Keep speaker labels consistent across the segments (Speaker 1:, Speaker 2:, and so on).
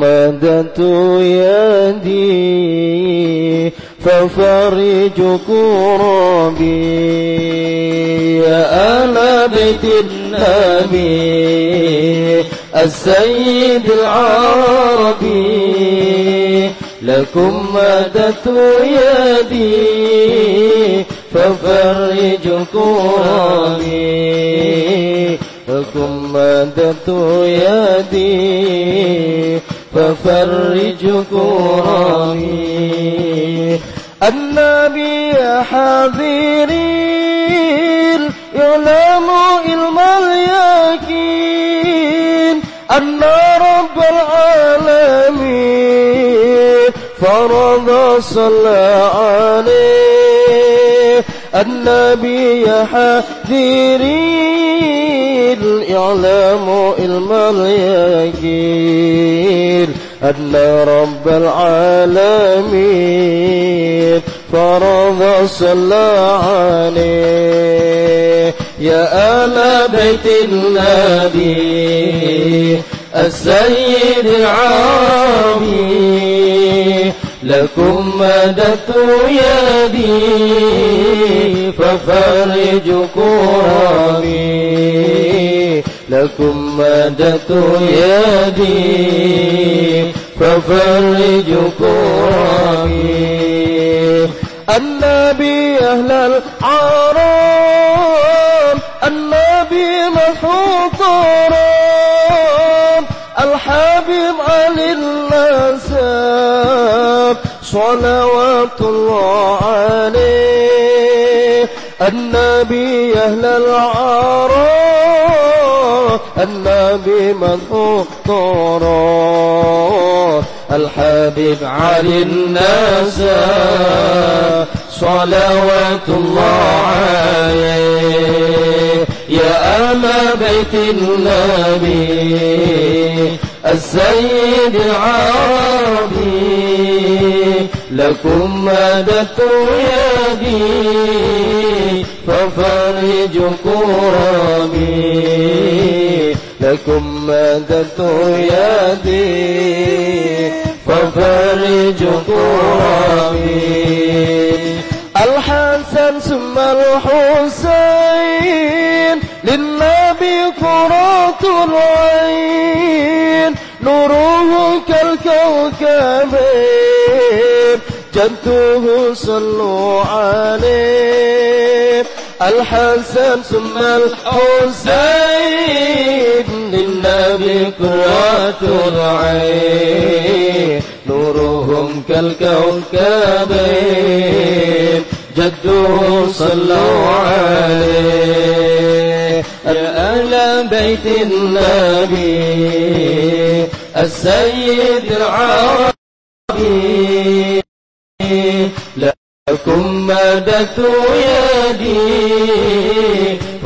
Speaker 1: مددت يدي ففرج كربي أنا بيت النبي السيد العربي لكم مددت يدي ففرج كربي لكم مددت يدي ففرج كرامي النبي حذيرين يعلم علم اليقين أن رب العالمين فرض صلى عليه النبي حذرين يعلم الملائكين أن رب العالمين فرض صلى عليه يا آل بيت النبي السيد العظيم ثم دفت يدي ففرج كرامي لكم مددت يدي ففرج كرامي النبي أهل العالم صلوات الله عليه النبي أهل العراء النبي من اختار الحبيب على الناس صلوات الله عليه يا أما بيت النبي السيد العربي
Speaker 2: لكم
Speaker 1: ما يدي ففرج كرامي لكم ما يدي ففرج كرامي الحسن ثم الحسين للنبي قرة العين نوره كالكوكبين جدوه صلوا عليه الحسن ثم الحسين للنبي قوة العين نورهم كالكوكبين جدوه صلوا عليه يا أهل بيت النبي السيد العربي لكم مددت يدي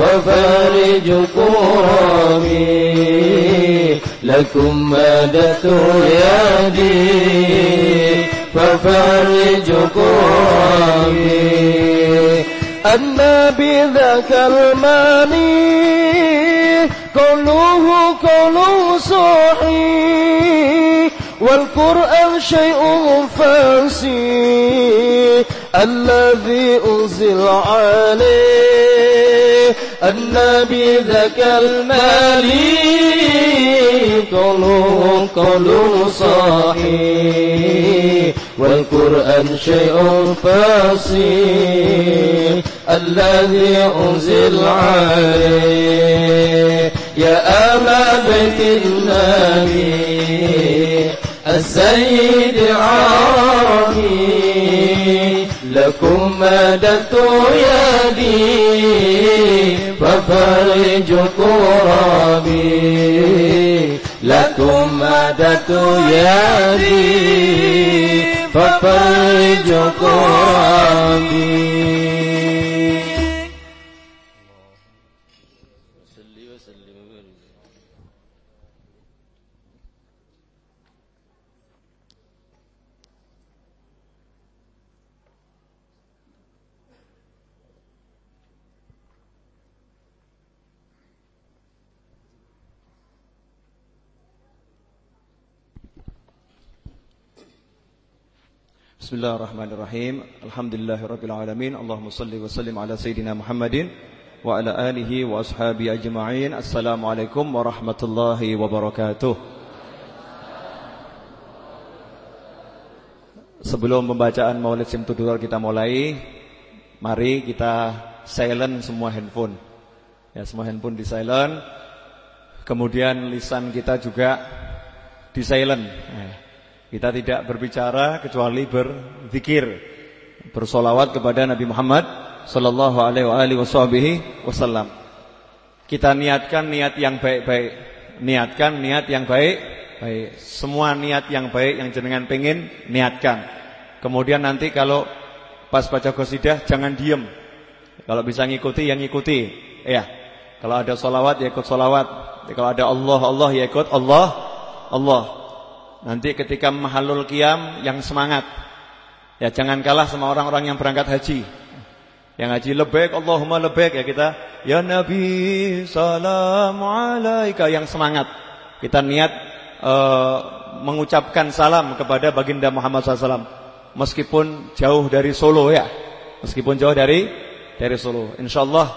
Speaker 1: وفارج كرامي لكم مددت يدي وفارج كرامي أما بذاك الماني قوله قول صحي والقرآن شيء فاسي الذي أنزل عليه النبي ذاك المالي قلوه قول صاحي والقرآن شيء فصيح الذي أنزل عليه يا أبا بيت النبي السيد عربي کم د تو یاری پپل جو کو لکوم داری پپل
Speaker 3: Bismillahirrahmanirrahim. Alhamdulillahirabbil alamin. Allahumma salli wa sallim ala sayidina Muhammadin wa ala alihi wa ashabi ajma'in. Assalamualaikum warahmatullahi wabarakatuh. Sebelum pembacaan Maulid Simtudurar kita mulai, mari kita silent semua handphone. Ya, semua handphone di silent. Kemudian lisan kita juga di silent. Eh, kita tidak berbicara kecuali berzikir, bersolawat kepada Nabi Muhammad sallallahu alaihi wasallam. Kita niatkan niat yang baik-baik, niatkan niat yang baik, baik. Semua niat yang baik yang jenengan pengin, niatkan. Kemudian nanti kalau pas baca qasidah jangan diem. Kalau bisa ngikuti yang ngikuti. Ya. Kalau ada solawat ya ikut solawat. Kalau ada Allah Allah ya ikut Allah Allah. Nanti ketika mahalul kiam yang semangat. Ya jangan kalah sama orang-orang yang berangkat haji. Yang haji lebek, Allahumma lebek ya kita. Ya Nabi salam alaika yang semangat. Kita niat uh, mengucapkan salam kepada baginda Muhammad SAW. Meskipun jauh dari Solo ya. Meskipun jauh dari dari Solo. Allah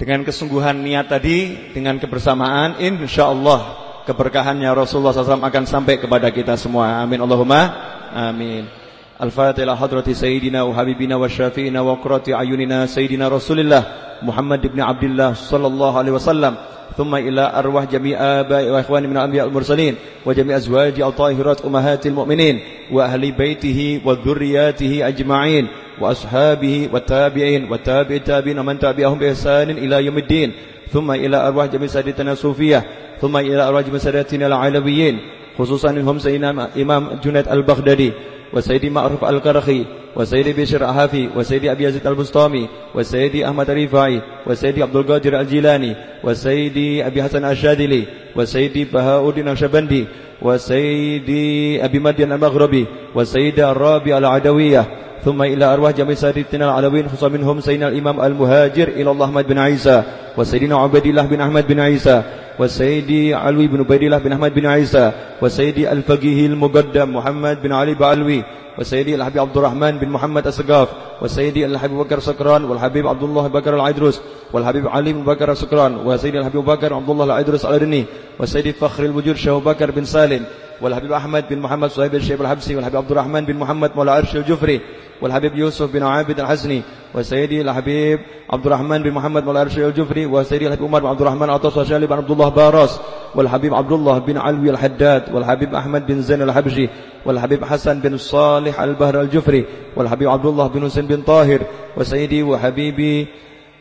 Speaker 3: dengan kesungguhan niat tadi, dengan kebersamaan, insya Allah. keberkahannya Rasulullah SAW akan sampai kepada kita semua. Amin Allahumma. Amin. Al-Fatihah hadrati Sayyidina wa Habibina wa Syafi'ina wa Qurati Ayunina Sayyidina Rasulullah Muhammad ibn Abdullah Sallallahu Alaihi Wasallam ثم إلى أرواح جميع آباء وإخواني من الأنبياء المرسلين وجميع أزواج الطاهرات أمهات المؤمنين وأهل بيته وذرياته أجمعين وأصحابه والتابعين والتابع التابعين ومن تابعهم بإحسان إلى يوم الدين ثم إلى أرواح جميع سادتنا الصوفية ثم إلى أرواح جميع سادتنا العلويين خصوصا هم سيدنا إمام جنيد البغدادي وسيدي معروف القرخي وسيدي بشر أحافي وسيدي أبي يزيد البسطامي وسيدي أحمد الرفاعي وسيدي عبد القادر الجيلاني وسيدي أبي حسن الشاذلي وسيدي بهاء الدين الشبندي وسيدي أبي مدين المغربي وسيدة الرابعة العدوية ثم إلى أرواح جميع سادتنا العلوين خصوصا منهم سيدنا الإمام المهاجر إلى الله أحمد بن عيسى وسيدنا عبد الله بن أحمد بن عيسى وسيدي علوي بن عبيد الله بن أحمد بن عيسى وسيدي الفقيه المقدم محمد بن علي بعلوي وسيدي الحبيب عبد الرحمن بن محمد السقاف وسيدي الحبيب بكر سكران والحبيب عبد الله بكر العيدروس والحبيب علي بن بكر سكران وسيدي الحبيب بكر عبد الله العيدروس الأردني وسيدي فخر الوجود شهو بكر بن سالم والحبيب أحمد بن محمد صهيب الشيب الحبسي والحبيب عبد الرحمن بن محمد مولى عرش الجفري والحبيب يوسف بن عابد الحسني وسيدي الحبيب عبد الرحمن بن محمد مولى عرش الجفري وسيدي الحبيب عمر بن عبد الرحمن عطاس الشالي بن عبد الله باراس والحبيب عبد الله بن علوي الحداد والحبيب أحمد بن زين الحبشي والحبيب حسن بن صالح البهر الجفري والحبيب عبد الله بن حسين بن طاهر وسيدي وحبيبي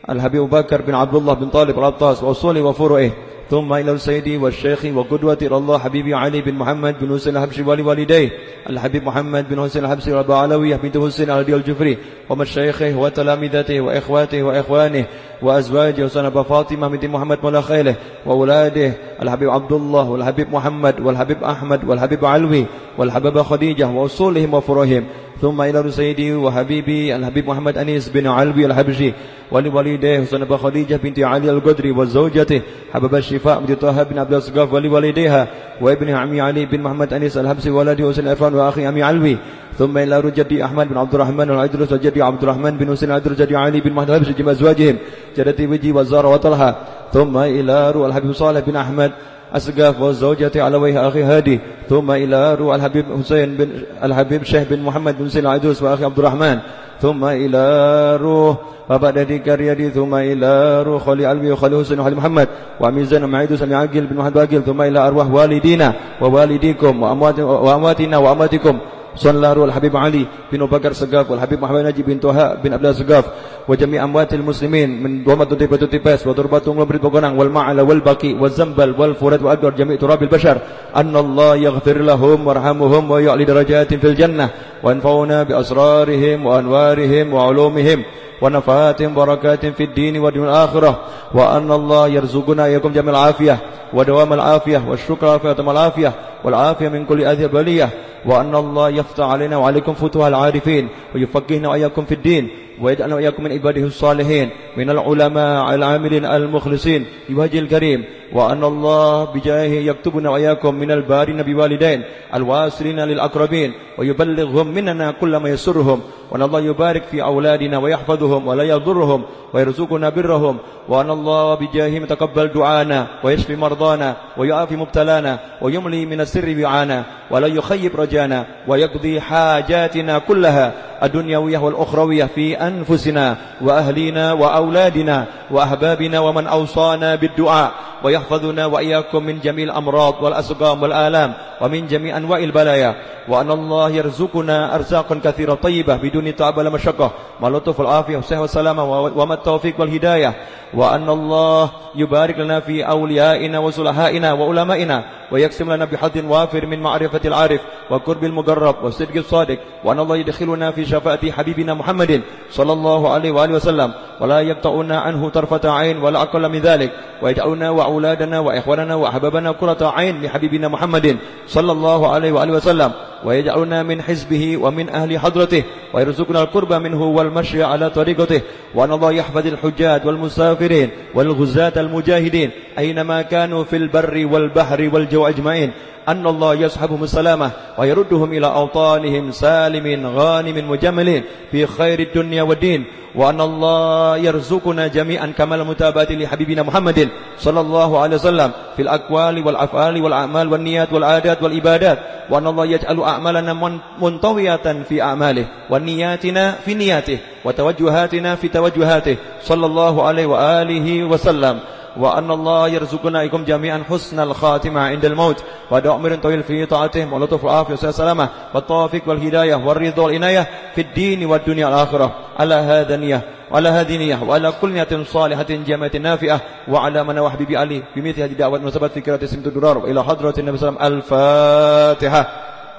Speaker 3: الحبيب بكر بن عبد الله بن طالب العطاس وصولي وفروعه ثم إلى سيدي والشيخ وقدوة إلى الله حبيبي علي بن محمد بن حسين الحبشي ولوالديه الحبيب محمد بن حسين الحبشي والبعلوي بن حسين الجفري ومن وتلامذته وإخواته وإخوانه وأزواجه وسنة فاطمة بنت محمد مولى خيله وأولاده الحبيب عبد الله والحبيب محمد والحبيب أحمد والحبيب علوي والحبيب خديجة وأصولهم وفروهم ثم إلى سيدي وحبيبي الحبيب محمد أنيس بن علوي الحبشي ولوالديه وسنة خديجة بنت علي القدري وزوجته حبب الشفاء بنت طه بن عبد الصقاف ولوالديها وابن عمي علي بن محمد أنيس الحبسي ولده حسين عفان وأخي عمي علوي ثم إلى رجدي أحمد بن عبد الرحمن العدرس وجدي عبد الرحمن بن حسين العدرس جدي علي بن محمد الحبس جمع أزواجهم جدتي وجي وزار وطلها ثم إلى روح الحبيب صالح بن أحمد أسقف وزوجتي على وجه أخي هادي ثم إلى روح الحبيب حسين بن الحبيب شيخ بن محمد بن حسين العدرس وأخي عبد الرحمن ثم إلى روح بابا دادي كريدي ثم إلى روح خلي علوي وخلي حسين وخلي محمد وعمي زين ومعيد Ami عقل بن محمد باقل ثم إلى أرواح والدينا ووالديكم وأمواتنا وأمواتكم صلى الله على الحبيب علي بن أبو بكر سقاف والحبيب محمد ناجي بن طه بن عبد سقاف وجميع أموات المسلمين من دوما تطيب تطيباس وتربتهم وبرد وقنان والمعلى والبقي والزنبل والفرد وأكبر جميع تراب البشر أن الله يغفر لهم ويرحمهم ويعلي درجات في الجنة وأنفعنا بأسرارهم وأنوارهم وعلومهم ونفعات بركات في الدين والدين الآخرة وأن الله يرزقنا إياكم جميع العافية ودوام العافية والشكر والعافية العافية والعافية من كل أذى بلية وأن الله يفتح علينا وعليكم فتوح العارفين ويفقهنا وإياكم في الدين ويجعلنا وإياكم من عباده الصالحين من العلماء العاملين المخلصين بوجه الكريم وأن الله بجاهه يكتبنا وإياكم من البارين بوالدين الواصلين للأقربين ويبلغهم مننا كل ما يسرهم وأن الله يبارك في أولادنا ويحفظهم ولا يضرهم ويرزقنا برهم وأن الله بجاهه يتقبل دعانا ويشفي مرضانا ويعافي مبتلانا ويملي من السر وعانا ولا يخيب رجانا ويقضي حاجاتنا كلها الدنيوية والأخروية في أنفسنا وأهلينا وأولادنا وأحبابنا ومن أوصانا بالدعاء ويحفظنا وإياكم من جميع الأمراض والأسقام والآلام ومن جميع أنواع البلايا وأن الله يرزقنا أرزاقا كثيرة طيبة بدون تعب ولا مشقة مع اللطف والعافية والصحة والسلامة وما التوفيق والهداية وأن الله يبارك لنا في أوليائنا وصلحائنا وعلمائنا ويقسم لنا بحظ وافر من معرفة العارف وقرب المقرب والصدق الصادق وأن الله يدخلنا في شفاعة حبيبنا محمد صلى الله عليه وآله وسلم ولا يقطعون عنه طرفة عين ولا أقل من ذلك ويدعونا وأولادنا وإخواننا وأحبابنا قرة عين لحبيبنا محمد صلى الله عليه وآله وسلم ويجعلنا من حزبه ومن أهل حضرته ويرزقنا القرب منه والمشي على طريقته وأن الله يحفظ الحجاج والمسافرين والغزاة المجاهدين أينما كانوا في البر والبحر والجو أجمعين أن الله يسحبهم السلامة ويردهم إلى أوطانهم سالم غانم مجمل في خير الدنيا والدين وأن الله يرزقنا جميعا كمال المتابعة لحبيبنا محمد صلى الله عليه وسلم في الأقوال والأفعال والأعمال والنيات والعادات والإبادات وأن الله يجعل أعمالنا منطوية في أعماله ونياتنا في نياته وتوجهاتنا في توجهاته صلى الله عليه وآله وسلم وأن الله يرزقنا إياكم جميعا حسن الخاتمة عند الموت أمر طويل في طاعتهم ولطف العافية والسلامة والتوفيق والهداية والرضا والعناية في الدين والدنيا الآخرة على هذا نية وعلى هذه نية وعلى كل نية صالحة جامعة نافئة وعلى من وحبيب علي بمثل هذه الدعوات ونسبة فكرة سمت الدرار إلى حضرة النبي صلى الله عليه وسلم الفاتحة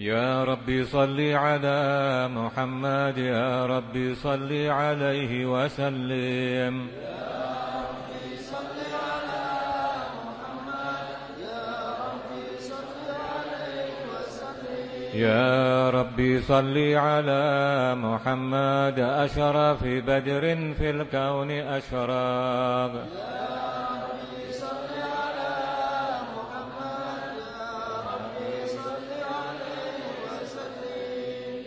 Speaker 4: يا ربي صل على محمد يا ربي صل عليه وسلم
Speaker 5: يا
Speaker 4: ربي صل على محمد أشرف بدر في الكون أشراق يا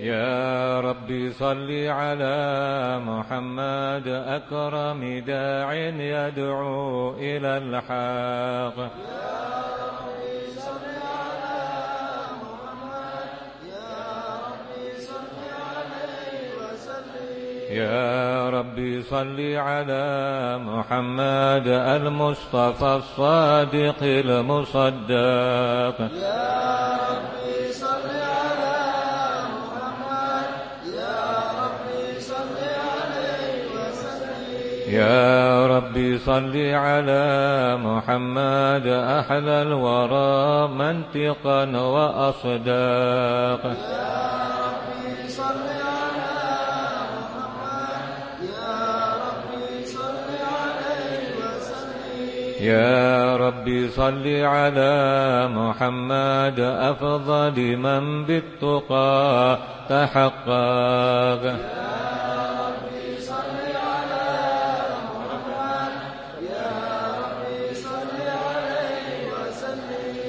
Speaker 4: يا رب صل على محمد أكرم داع يدعو إلى الحق يا رب صل على
Speaker 5: محمد يا صل عليه وسلم
Speaker 4: يا صل على محمد المصطفى الصادق المصدق يا رب صل على يا ربي صل على محمد أحلى الورى منطقا وأصداقا يا ربي صل على محمد أفضل من بالتقى تحقق يا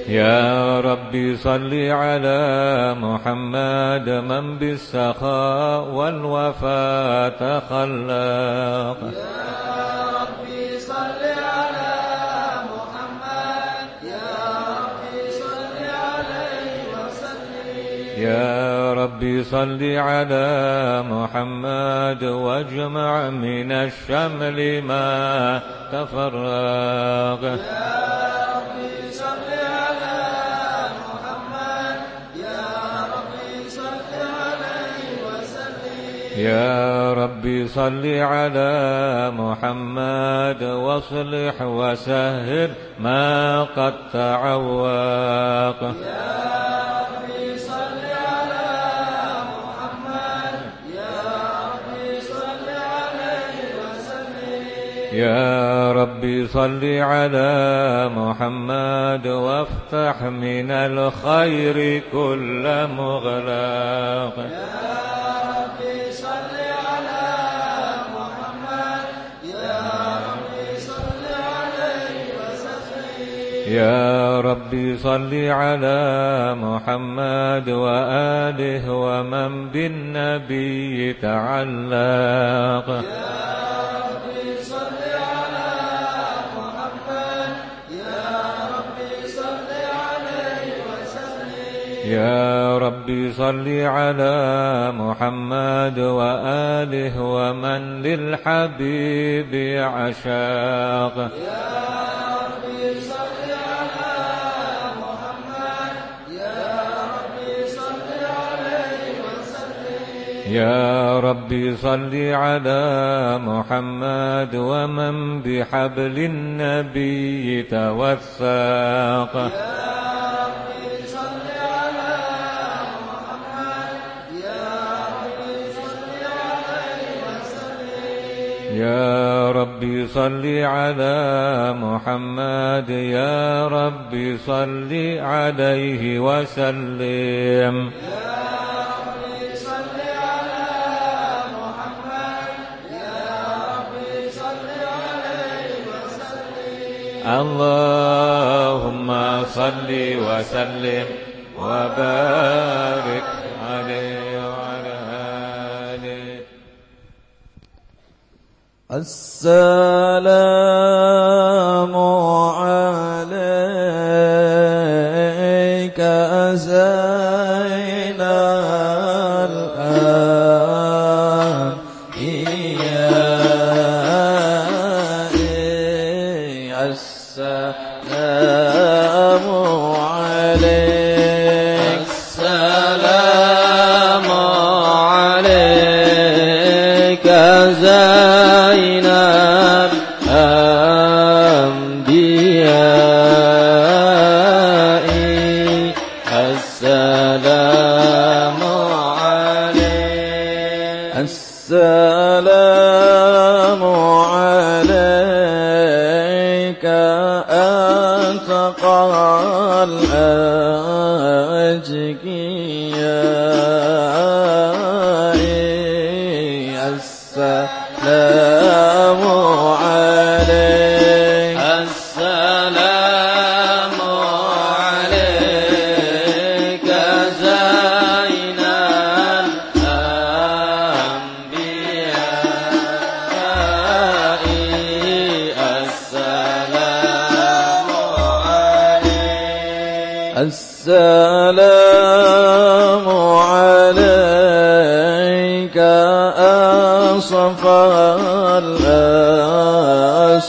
Speaker 4: يا ربي صل على محمد من بالسخاء والوفاء تخلق يا ربي صل على محمد
Speaker 6: يا صل عليه وسلم
Speaker 4: يا صل على محمد واجمع من الشمل ما تفرق يا ربي يا ربي صل على محمد واصلح وسهل ما قد تعوق يا ربي صل على محمد
Speaker 5: يا ربي صل عليه وسلم
Speaker 4: يا ربي صل على محمد وافتح من الخير كل مغلاق يا يا ربي صل على محمد وآله ومن بالنبي تعلق يا ربي صل على محمد
Speaker 5: يا ربي صل عليه
Speaker 4: وسلم يا ربي صل على محمد وآله ومن للحبيب عشاق يا يا رب صل على محمد ومن بحبل النبي توثق يا يا رب صل على محمد يا رب صل عليه وسلم يا اللهم صل وسلم وبارك عليه وعلى آله
Speaker 1: السلام عليكم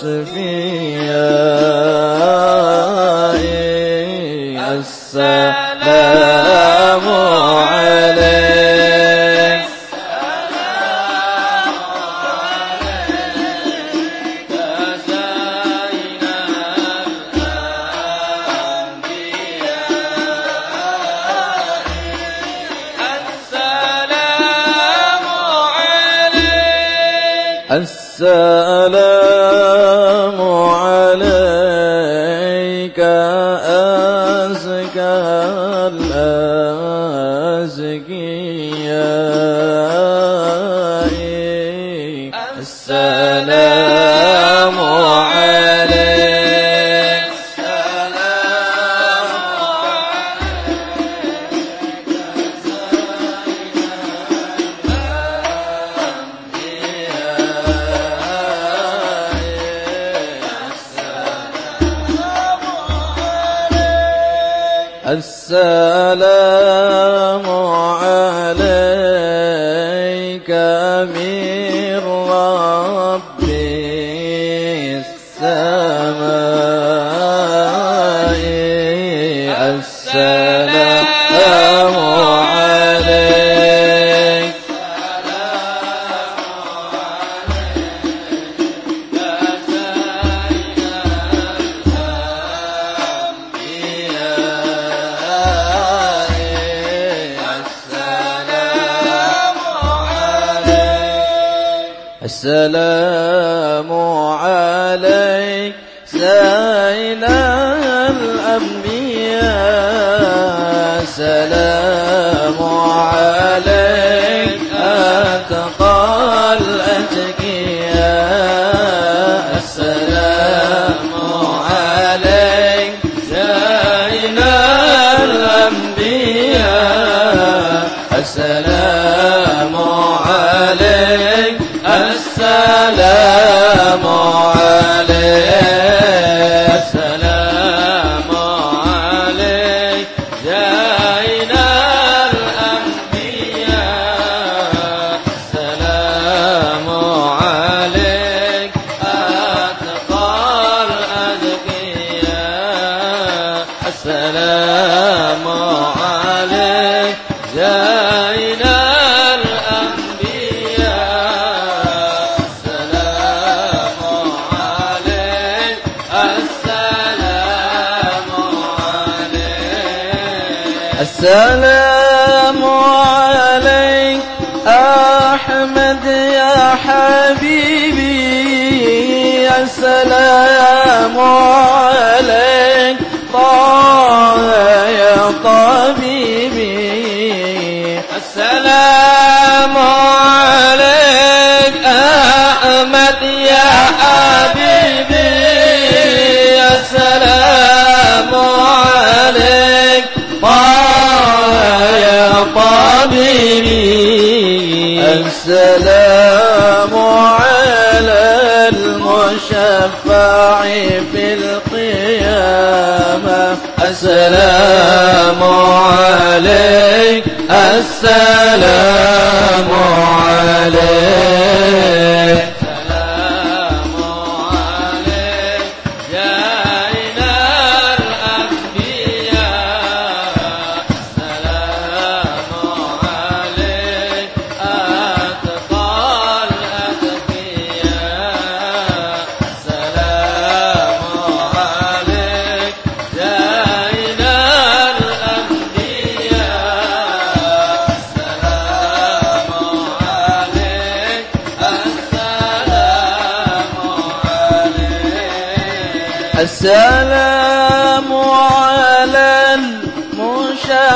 Speaker 1: sick. عليك طه يا طبيبي السلام عليك أحمد يا حبيبي السلام عليك طه يا طبيبي السلام الشفاعي في القيامة السلام عليك السلام عليك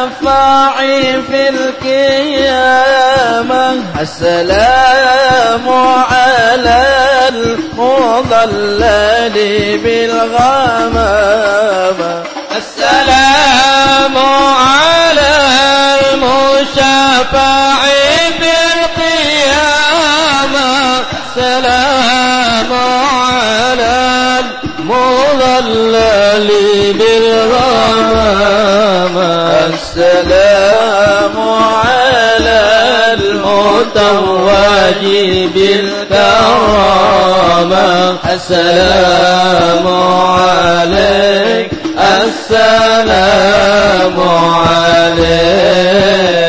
Speaker 1: الشفاعي في القيامة
Speaker 7: السلام
Speaker 1: على المضلل بالغمامة التواج بالكرامة السلام عليك السلام عليك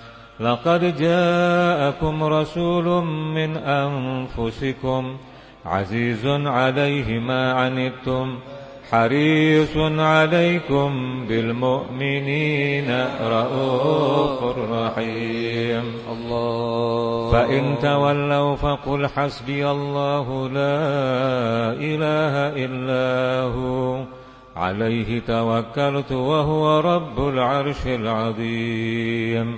Speaker 4: لقد جاءكم رسول من أنفسكم عزيز عليه ما عنتم حريص عليكم بالمؤمنين رؤوف رحيم الله فإن تولوا فقل حسبي الله لا إله إلا هو عليه توكلت وهو رب العرش العظيم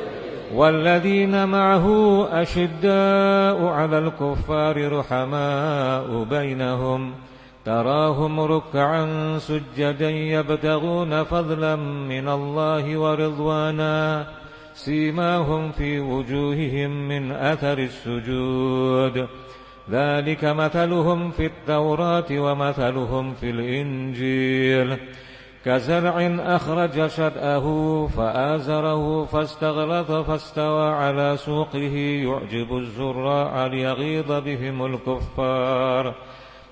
Speaker 4: والذين معه أشداء على الكفار رحماء بينهم تراهم ركعا سجدا يبتغون فضلا من الله ورضوانا سيماهم في وجوههم من أثر السجود ذلك مثلهم في التوراة ومثلهم في الإنجيل كزرع أخرج شدأه فآزره فاستغلظ فاستوى على سوقه يعجب الزراع ليغيظ بهم الكفار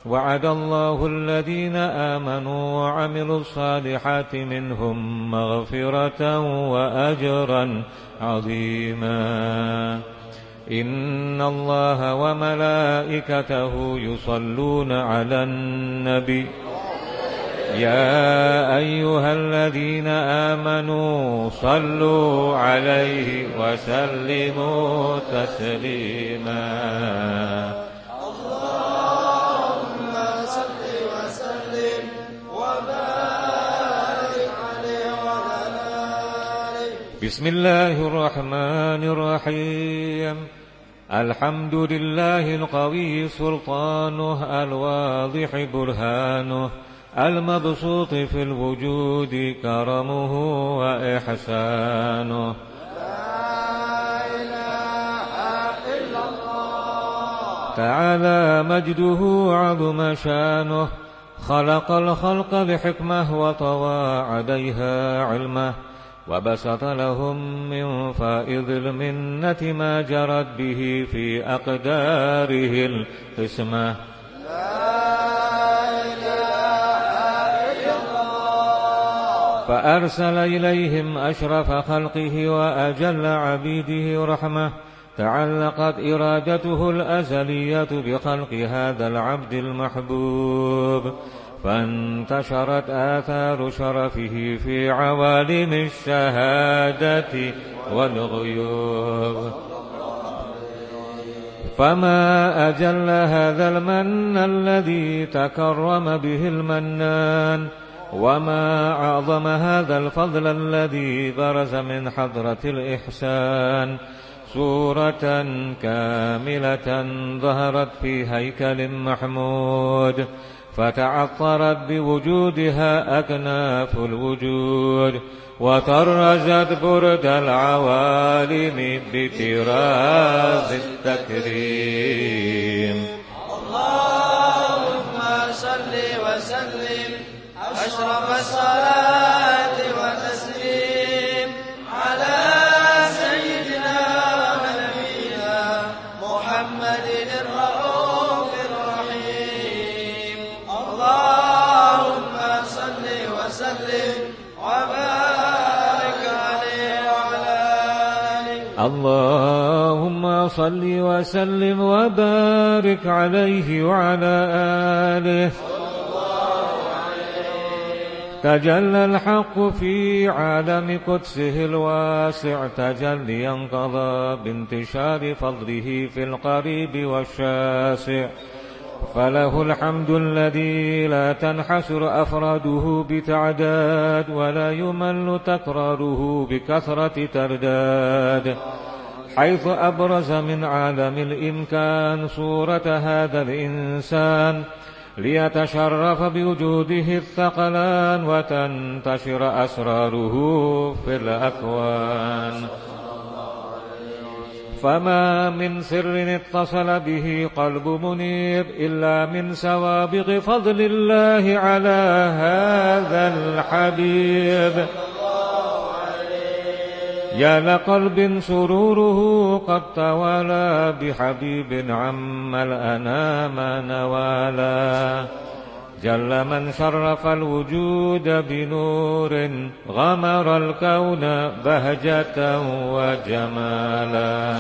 Speaker 4: وعد الله الذين آمنوا وعملوا الصالحات منهم مغفرة وأجرا عظيما إن الله وملائكته يصلون على النبي يا أيها الذين آمنوا صلوا عليه وسلموا تسليما اللهم
Speaker 5: صل وسلم وبارك عليه وعلى
Speaker 4: بسم الله الرحمن الرحيم الحمد لله القوي سلطانه الواضح برهانه المبسوط في الوجود كرمه وإحسانه لا إله إلا الله تعالى مجده عظم شانه خلق الخلق بحكمه وطوى عليها علمه وبسط لهم من فائض المنة ما جرت به في أقداره القسمة لا إله فأرسل إليهم أشرف خلقه وأجل عبيده رحمة تعلقت إرادته الأزلية بخلق هذا العبد المحبوب فانتشرت آثار شرفه في عوالم الشهادة والغيوب فما أجل هذا المن الذي تكرم به المنان وما أعظم هذا الفضل الذي برز من حضرة الإحسان سورة كاملة ظهرت في هيكل محمود فتعطرت بوجودها أكناف الوجود وطرزت برد العوالم بطراز التكريم
Speaker 1: اللهم صل أشرف الصلاة والتسليم على سيدنا ونبينا محمد الرؤوف الرحيم اللهم صل وسلم وبارك
Speaker 4: عليه وعلى آله اللهم صل وسلم وبارك عليه وعلى آله تجلى الحق في عالم قدسه الواسع تجليا قضى بانتشار فضله في القريب والشاسع فله الحمد الذي لا تنحسر أفراده بتعداد ولا يمل تكراره بكثرة ترداد حيث أبرز من عالم الإمكان صورة هذا الإنسان ليتشرف بوجوده الثقلان وتنتشر أسراره في الأكوان فما من سر اتصل به قلب منيب إلا من سوابق فضل الله على هذا الحبيب يا لقلب سروره قد توالى بحبيب عم الأنام نوالا جل من شرف الوجود بنور غمر الكون بهجة وجمالا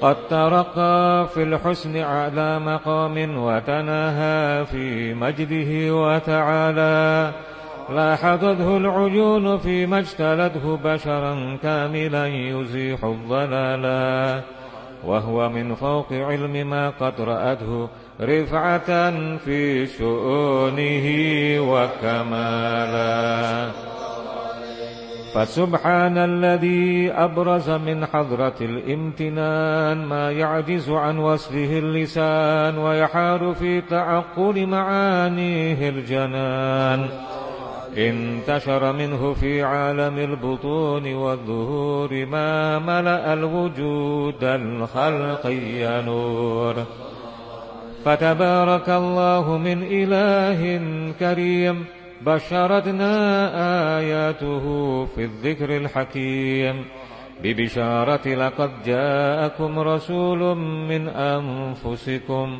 Speaker 4: قد ترقى في الحسن على مقام وتناهى في مجده وتعالى لاحظته العيون فيما اجتلته بشرا كاملا يزيح الضلالا وهو من فوق علم ما قد رأته رفعة في شؤونه وكمالا فسبحان الذي أبرز من حضرة الامتنان ما يعجز عن وصفه اللسان ويحار في تعقل معانيه الجنان انتشر منه في عالم البطون والظهور ما ملأ الوجود الخلقي نور فتبارك الله من إله كريم بشرتنا آياته في الذكر الحكيم ببشارة لقد جاءكم رسول من أنفسكم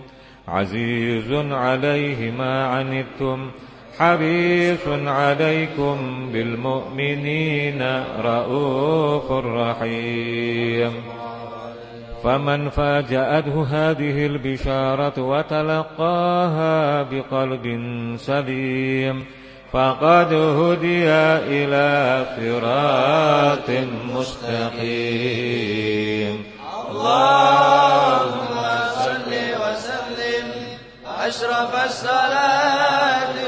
Speaker 4: عزيز عليه ما عنتم حريص عليكم بالمؤمنين رؤوف رحيم فمن فاجأته هذه البشارة وتلقاها بقلب سليم فقد هدي إلى صراط مستقيم
Speaker 6: اللهم صل وسلم
Speaker 1: أشرف الصلاة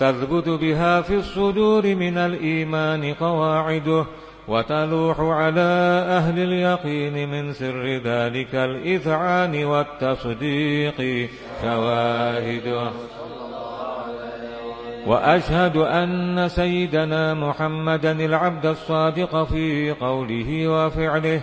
Speaker 4: تثبت بها في الصدور من الإيمان قواعده وتلوح على أهل اليقين من سر ذلك الإذعان والتصديق شواهده
Speaker 5: وأشهد
Speaker 4: أن سيدنا محمدا العبد الصادق في قوله وفعله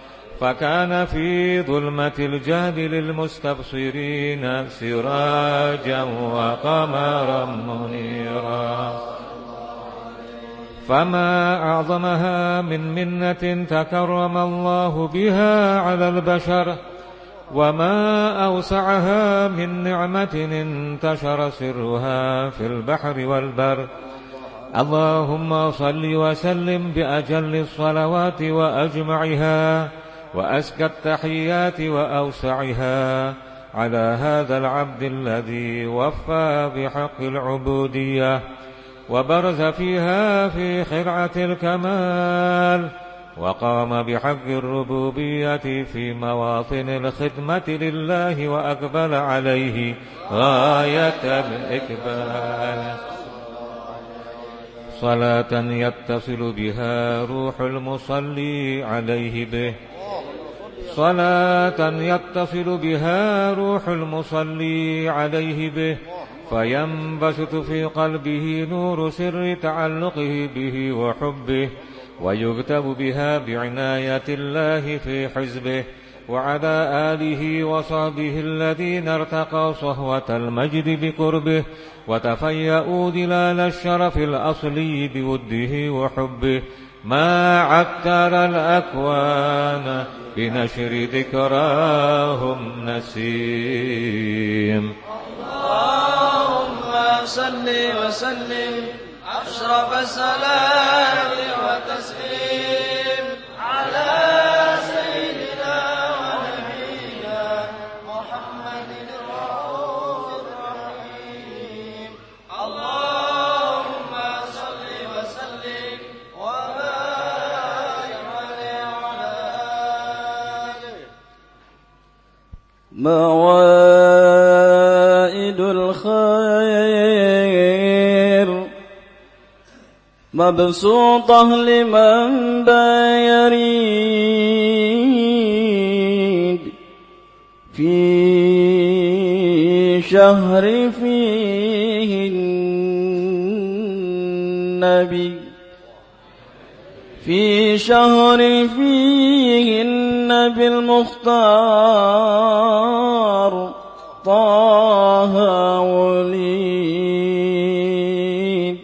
Speaker 4: فكان في ظلمة الجهل للمستبصرين سراجا وقمرا منيرا فما أعظمها من منة تكرم الله بها على البشر وما أوسعها من نعمة انتشر سرها في البحر والبر اللهم صل وسلم بأجل الصلوات وأجمعها وأزكى التحيات وأوسعها على هذا العبد الذي وفى بحق العبودية وبرز فيها في خرعة الكمال وقام بحق الربوبية في مواطن الخدمة لله وأقبل عليه غاية الإقبال صلاة يتصل بها روح المصلي عليه به صلاة يتصل بها روح المصلي عليه به فينبسط في قلبه نور سر تعلقه به وحبه ويكتب بها بعناية الله في حزبه وعلى آله وصحبه الذين ارتقوا صهوة المجد بقربه وتفيأوا دلال الشرف الأصلي بوده وحبه ما عكر الأكوان بنشر ذكراهم نسيم
Speaker 1: اللهم صل وسلم أشرف السلام وتسليم موائد الخير مبسوطة لمن يريد في شهر فيه النبي في شهر فيه النبي النبي المختار طه وليد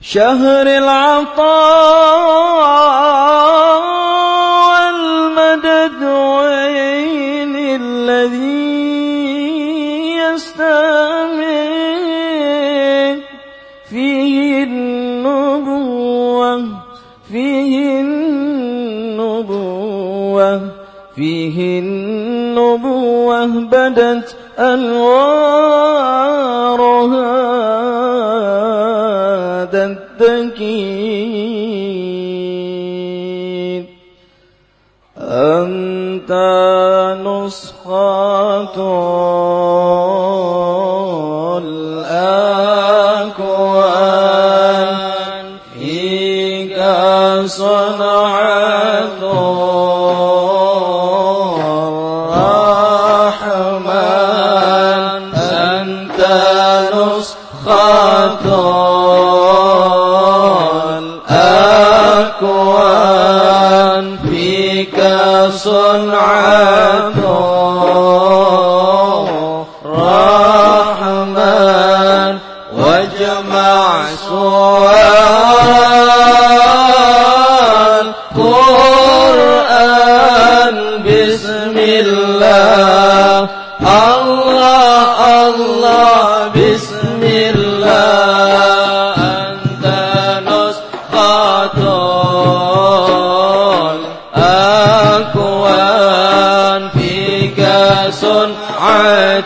Speaker 1: شهر العطار فيه النبوة بدت أنوارها تتكين أنت نسخة Nam Mô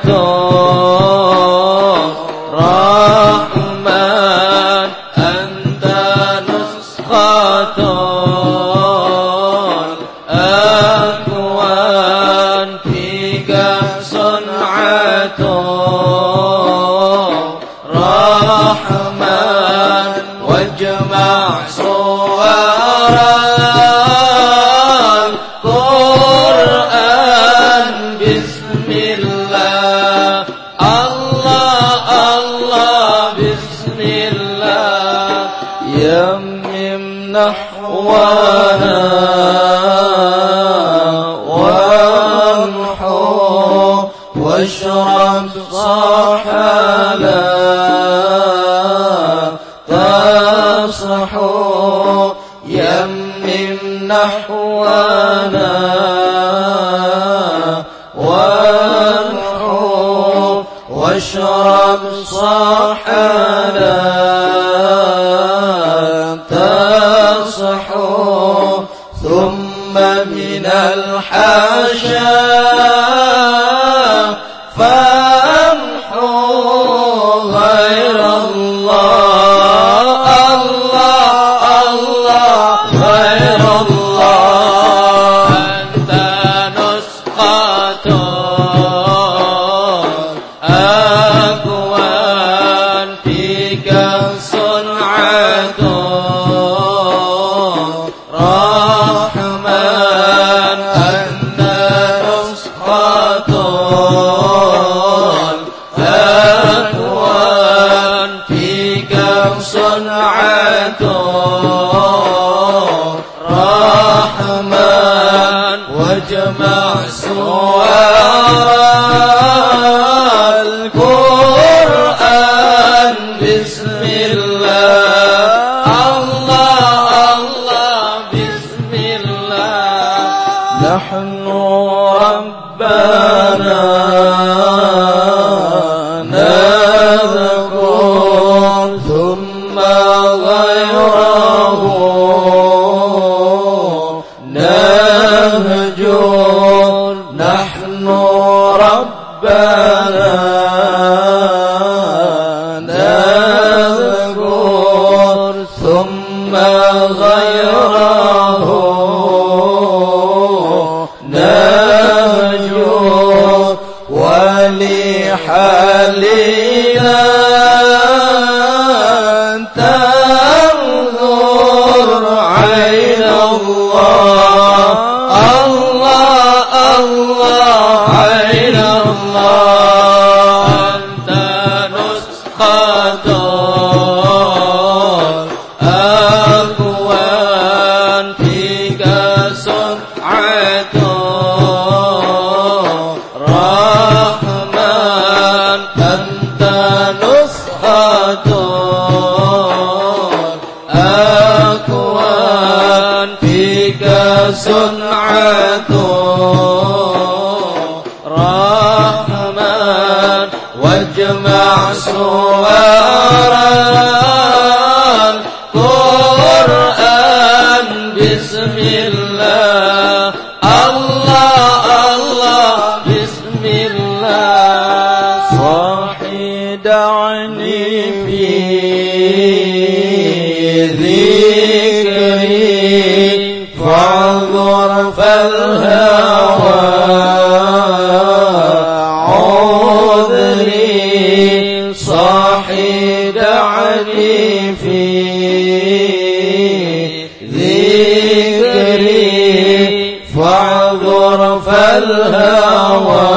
Speaker 1: طاعته رحمن أنت نسخته فانظر فالهوى عذري صاحي دعني في ذكري فانظر فالهوى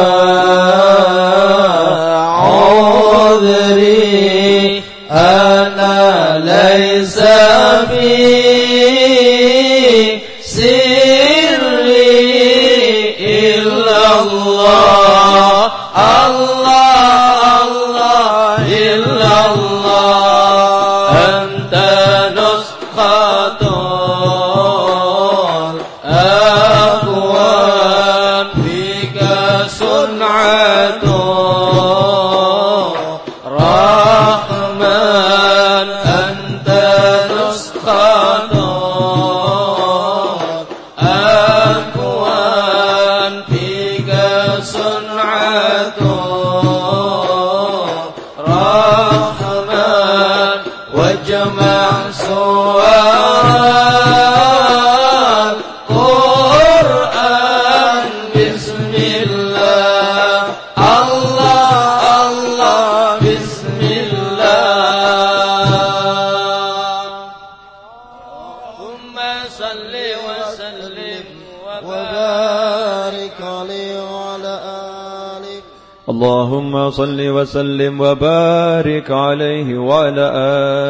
Speaker 3: وسلم وبارك عليه وعلى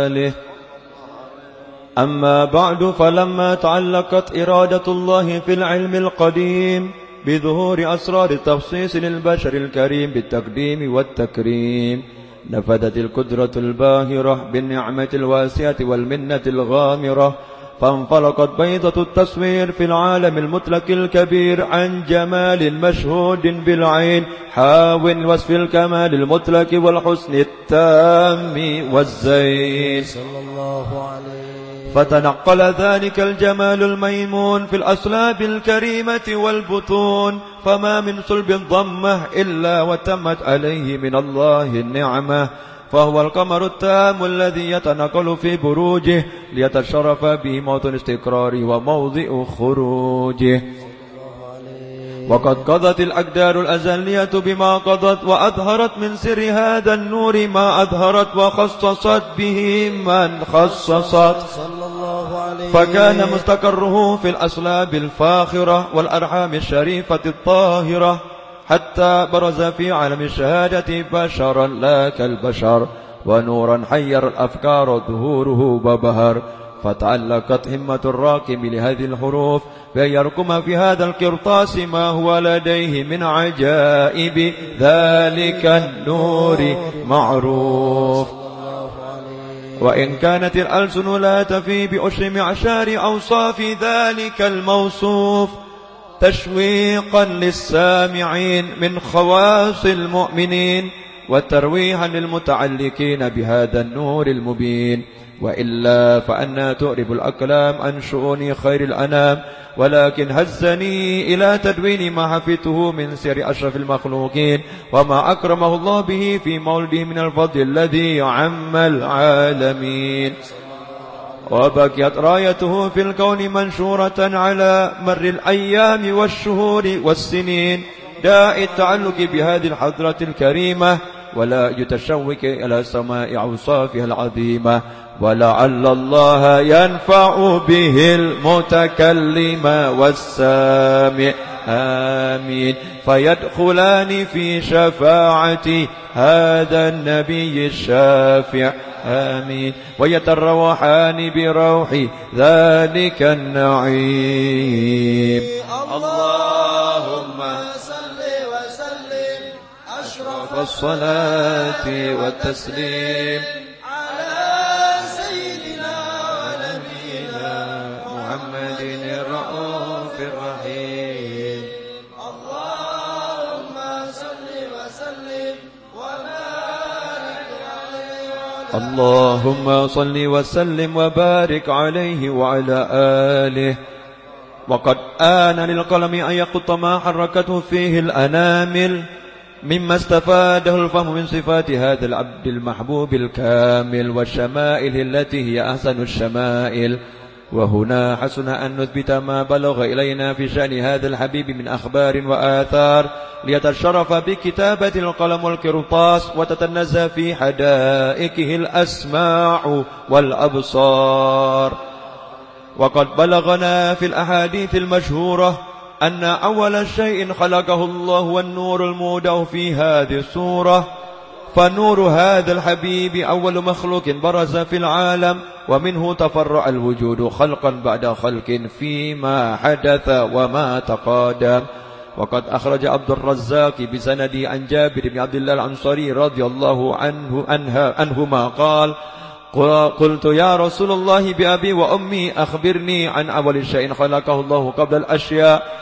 Speaker 3: آله أما بعد فلما تعلقت إرادة الله في العلم القديم بظهور أسرار التخصيص للبشر الكريم بالتقديم والتكريم نفذت القدرة الباهرة بالنعمة الواسعة والمنة الغامرة فانفلقت بيضة التصوير في العالم المطلق الكبير عن جمال مشهود بالعين حاول وصف الكمال المطلق والحسن التام والزين صلى
Speaker 5: الله عليه
Speaker 3: فتنقل ذلك الجمال الميمون في الأسلاب الكريمة والبطون فما من صلب ضمه إلا وتمت عليه من الله النعمة فهو القمر التام الذي يتنقل في بروجه ليتشرف به موطن استقراره وموضع خروجه وقد قضت الأقدار الأزلية بما قضت وأظهرت من سر هذا النور ما أظهرت وخصصت به من خصصت فكان مستقره في الأسلاب الفاخرة والأرحام الشريفة الطاهرة حتى برز في عالم الشهادة بشرا لا كالبشر ونورا حير الأفكار ظهوره ببهر فتعلقت همة الراكم لهذه الحروف بأن يركم في هذا القرطاس ما هو لديه من عجائب ذلك النور معروف وإن كانت الألسن لا تفي بأشر معشار أوصاف ذلك الموصوف تشويقا للسامعين من خواص المؤمنين وترويحا للمتعلقين بهذا النور المبين وإلا فأنا تؤرب الأقلام عن شؤون خير الأنام ولكن هزني إلى تدوين ما حفظته من سير أشرف المخلوقين وما أكرمه الله به في مولده من الفضل الذي يعم العالمين وبقيت رايته في الكون منشورة على مر الأيام والشهور والسنين داء التعلق بهذه الحضرة الكريمة ولا يتشوك إلى سماء أوصافها العظيمة ولعل الله ينفع به المتكلم والسامع آمين فيدخلان في شفاعة هذا النبي الشافع آمين ويتروحان بروح ذلك النعيم
Speaker 1: اللهم صل وسلم أشرف الصلاة والتسليم
Speaker 3: اللهم صل وسلم وبارك عليه وعلى آله وقد آن للقلم أن يقط ما حركته فيه الأنامل مما استفاده الفهم من صفات هذا العبد المحبوب الكامل والشمائل التي هي أحسن الشمائل وهنا حسن أن نثبت ما بلغ إلينا في شأن هذا الحبيب من أخبار وآثار ليتشرف بكتابة القلم والكرطاس وتتنزى في حدائقه الأسماع والأبصار وقد بلغنا في الأحاديث المشهورة أن أول شيء خلقه الله والنور المودع في هذه السورة فنور هذا الحبيب أول مخلوق برز في العالم ومنه تفرع الوجود خلقا بعد خلق فيما حدث وما تقادم وقد أخرج عبد الرزاق بسندي عن جابر بن عبد الله العنصري رضي الله عنه أنها أنهما قال قلت يا رسول الله بأبي وأمي أخبرني عن أول شيء خلقه الله قبل الأشياء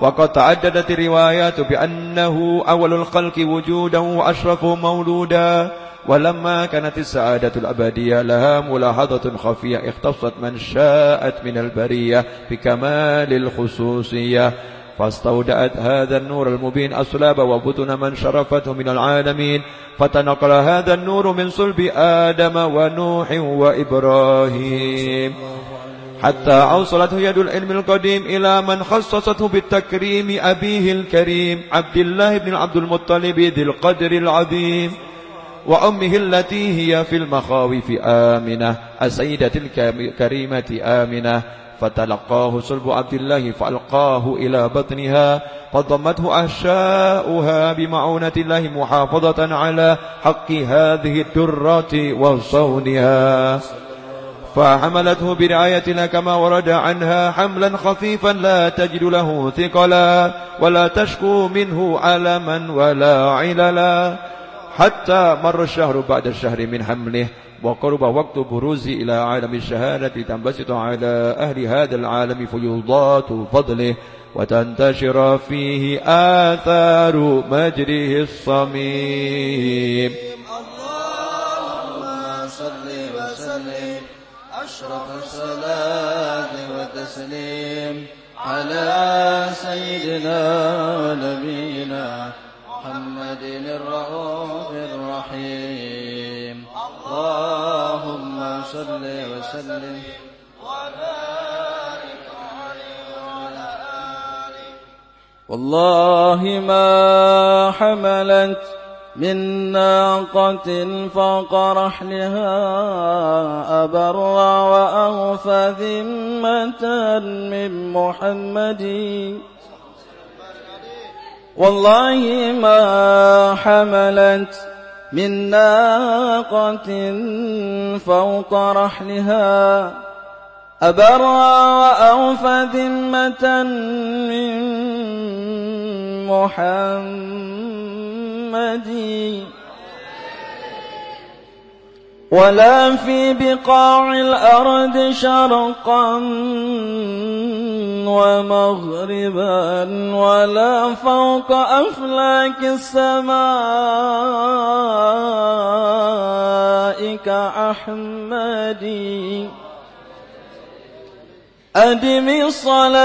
Speaker 3: وقد تعددت الروايات بأنه أول الخلق وجودا وأشرف مولودا ولما كانت السعادة الأبدية لها ملاحظة خفية اختصت من شاءت من البرية بكمال الخصوصية فاستودعت هذا النور المبين أسلاب وبطن من شرفته من العالمين فتنقل هذا النور من صلب آدم ونوح وإبراهيم حتى أوصلته يد العلم القديم إلى من خصصته بالتكريم أبيه الكريم عبد الله بن عبد المطلب ذي القدر العظيم وأمه التي هي في المخاوف آمنة السيدة الكريمة آمنة فتلقاه صلب عبد الله فألقاه إلى بطنها فضمته أشاؤها بمعونة الله محافظة على حق هذه الدرة وصونها فحملته برعايتنا كما ورد عنها حملا خفيفا لا تجد له ثقلا ولا تشكو منه ألما ولا عللا حتى مر الشهر بعد الشهر من حمله وقرب وقت بروزه إلى عالم الشهادة تنبسط على أهل هذا العالم فيوضات فضله وتنتشر فيه آثار مجره الصميم اللهم
Speaker 1: صل وسلم أشرف الصلاة والتسليم على سيدنا ونبينا محمد الرؤوف الرحيم اللهم صل وسلم وبارك
Speaker 5: عليه وعلى آله
Speaker 1: والله ما حملت من ناقة فقرح لها أبرا وأوفى ذمة من محمد والله ما حملت من ناقة فوق رحلها أبرا وأوفى ذمة من محمد مدين ولا في بقاع الأرض شرقا ومغربا ولا فوق أفلاك السماء كأحمدي أدم الصلاة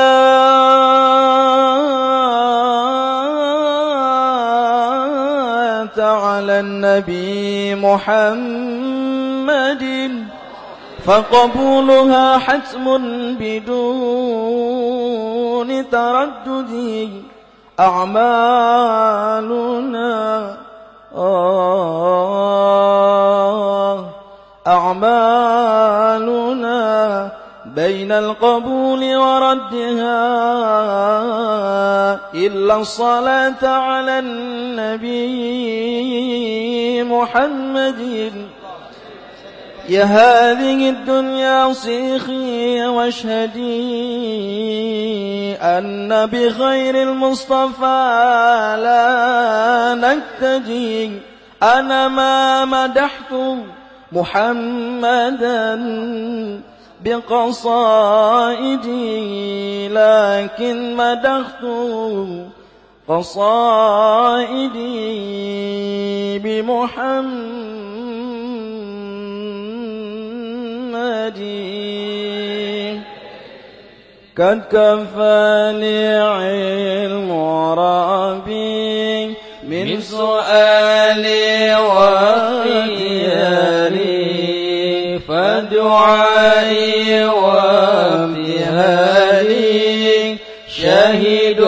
Speaker 1: على النبي محمد فقبولها حتم بدون تردد أعمالنا آه، أعمالنا بين القبول وردها إلا الصلاة على النبي محمد يا هذه الدنيا صيخي واشهدي أن بخير المصطفى لا نكتدي أنا ما مدحت محمدا بقصائدي لكن مدحت قصائدي بمحمد قد كفاني علم ربي من سؤالي وخيالي دعائي وبهالي شهيد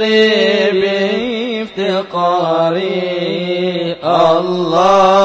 Speaker 1: لي بافتقاري الله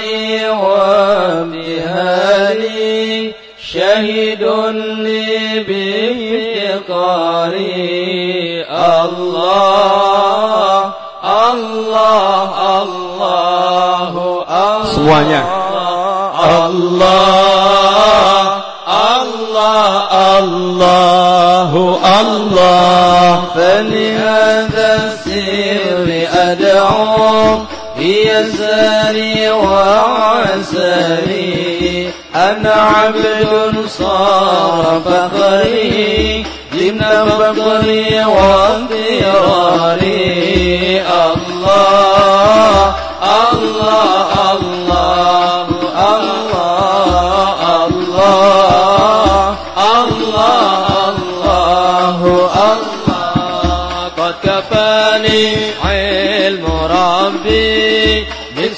Speaker 1: وبهالي شهد لي بإقراري الله الله الله الله الله الله الله الله فلهذا السر أدعو يسري وعسري أنا عبد صار فخري ضمن فقري واضطراري الله الله الله الله الله الله الله قد كفاني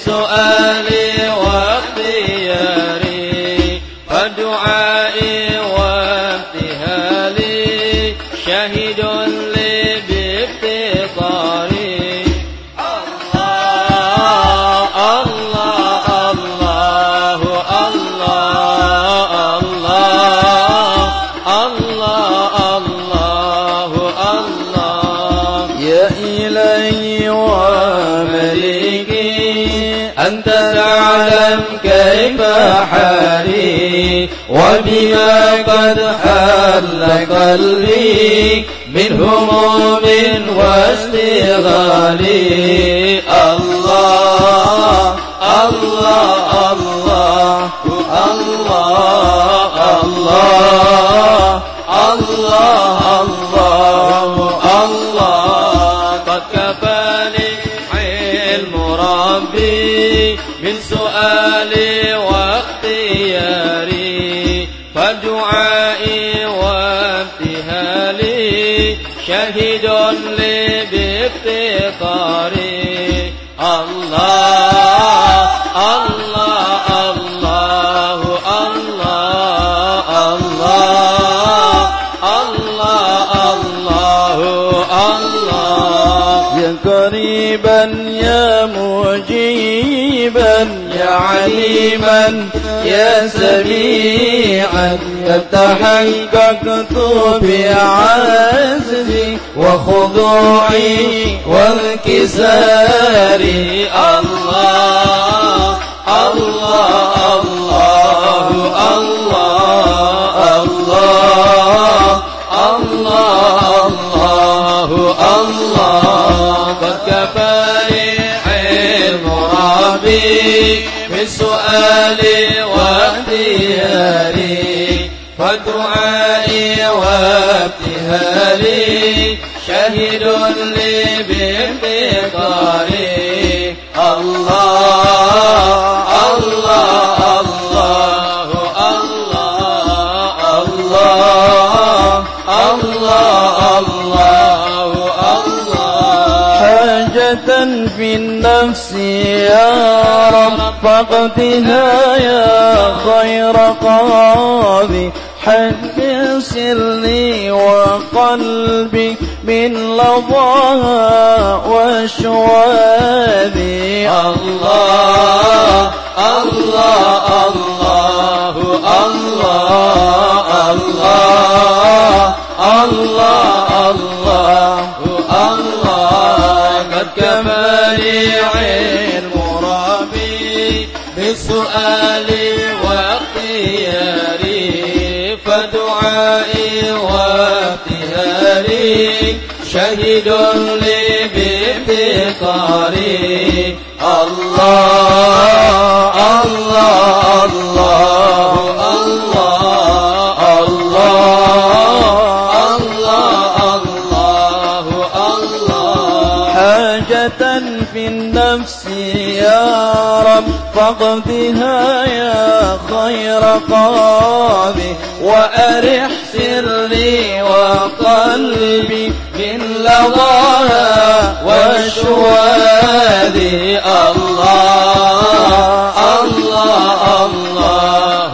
Speaker 1: so أعلم كيف حالي وبما قد حل قلبي من هموم الله الله الله الله الله الله الله عليما يا سميعا قد تحققت بعزمي وخضوعي وانكساري الله الله الله الله, الله في السؤال واختياري فدعائي وابتهالي شهد لي بانتقالي من نفسي يا رب فقدها يا خير قاضي حد سري وقلبي من لظاها الله الله الله الله الله الله الله الله علم المرابي بالسؤال واختياري فدعائي واختياري شهد لي بافتقاري الله الله الله رفق بها يا خير قاضي وأرح سري وقلبي من لغاها وشوادي الله الله الله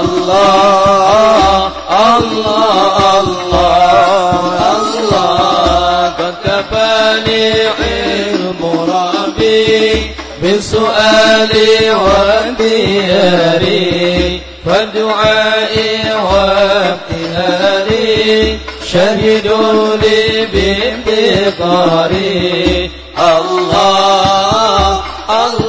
Speaker 1: الله الله الله من سؤالي ودياري ودعائي وابتهالي شهدوا لي بانتقاري الله الله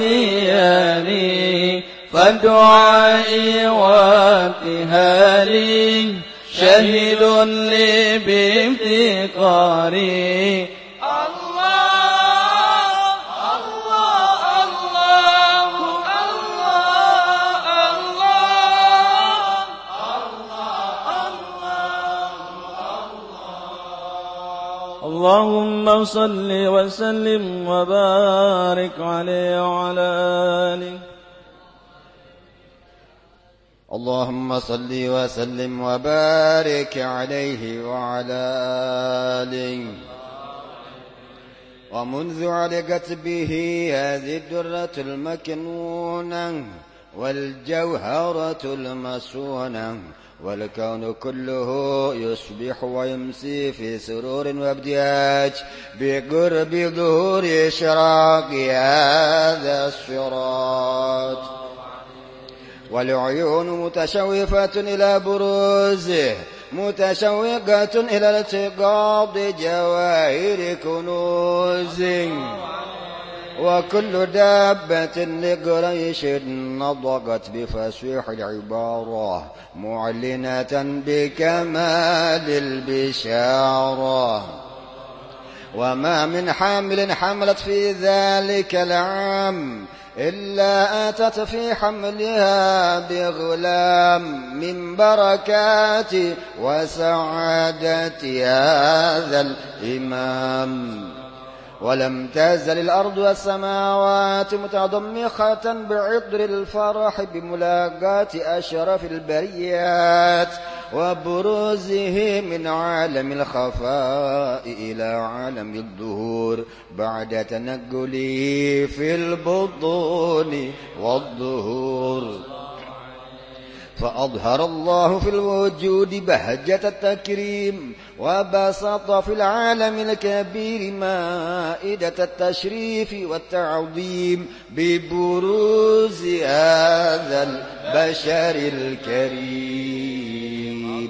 Speaker 1: وثيابي فدعائي وابتهالي شهد لي بافتقاري اللهم صل وسلم وبارك عليه وعلى
Speaker 7: آله اللهم صل وسلم وبارك عليه وعلى آله ومنذ علقت به هذه الدرة المكنونة والجوهرة المسونة والكون كله يصبح ويمسي في سرور وابدياج بقرب ظهور إشراق هذا الصراط والعيون متشوفة إلى بروزه متشوقة إلى التقاط جواهر كنوزه وكل دابة لقريش نضقت بفسيح العبارة معلنة بكمال البشارة وما من حامل حملت في ذلك العام إلا أتت في حملها بغلام من بركات وسعادة هذا الإمام ولم تزل الأرض والسماوات متضمخة بعطر الفرح بملاقاة أشرف البريات وبروزه من عالم الخفاء إلى عالم الظهور بعد تنقله في البطون والظهور فأظهر الله في الوجود بهجة التكريم وبسط في العالم الكبير مائدة التشريف والتعظيم ببروز هذا البشر الكريم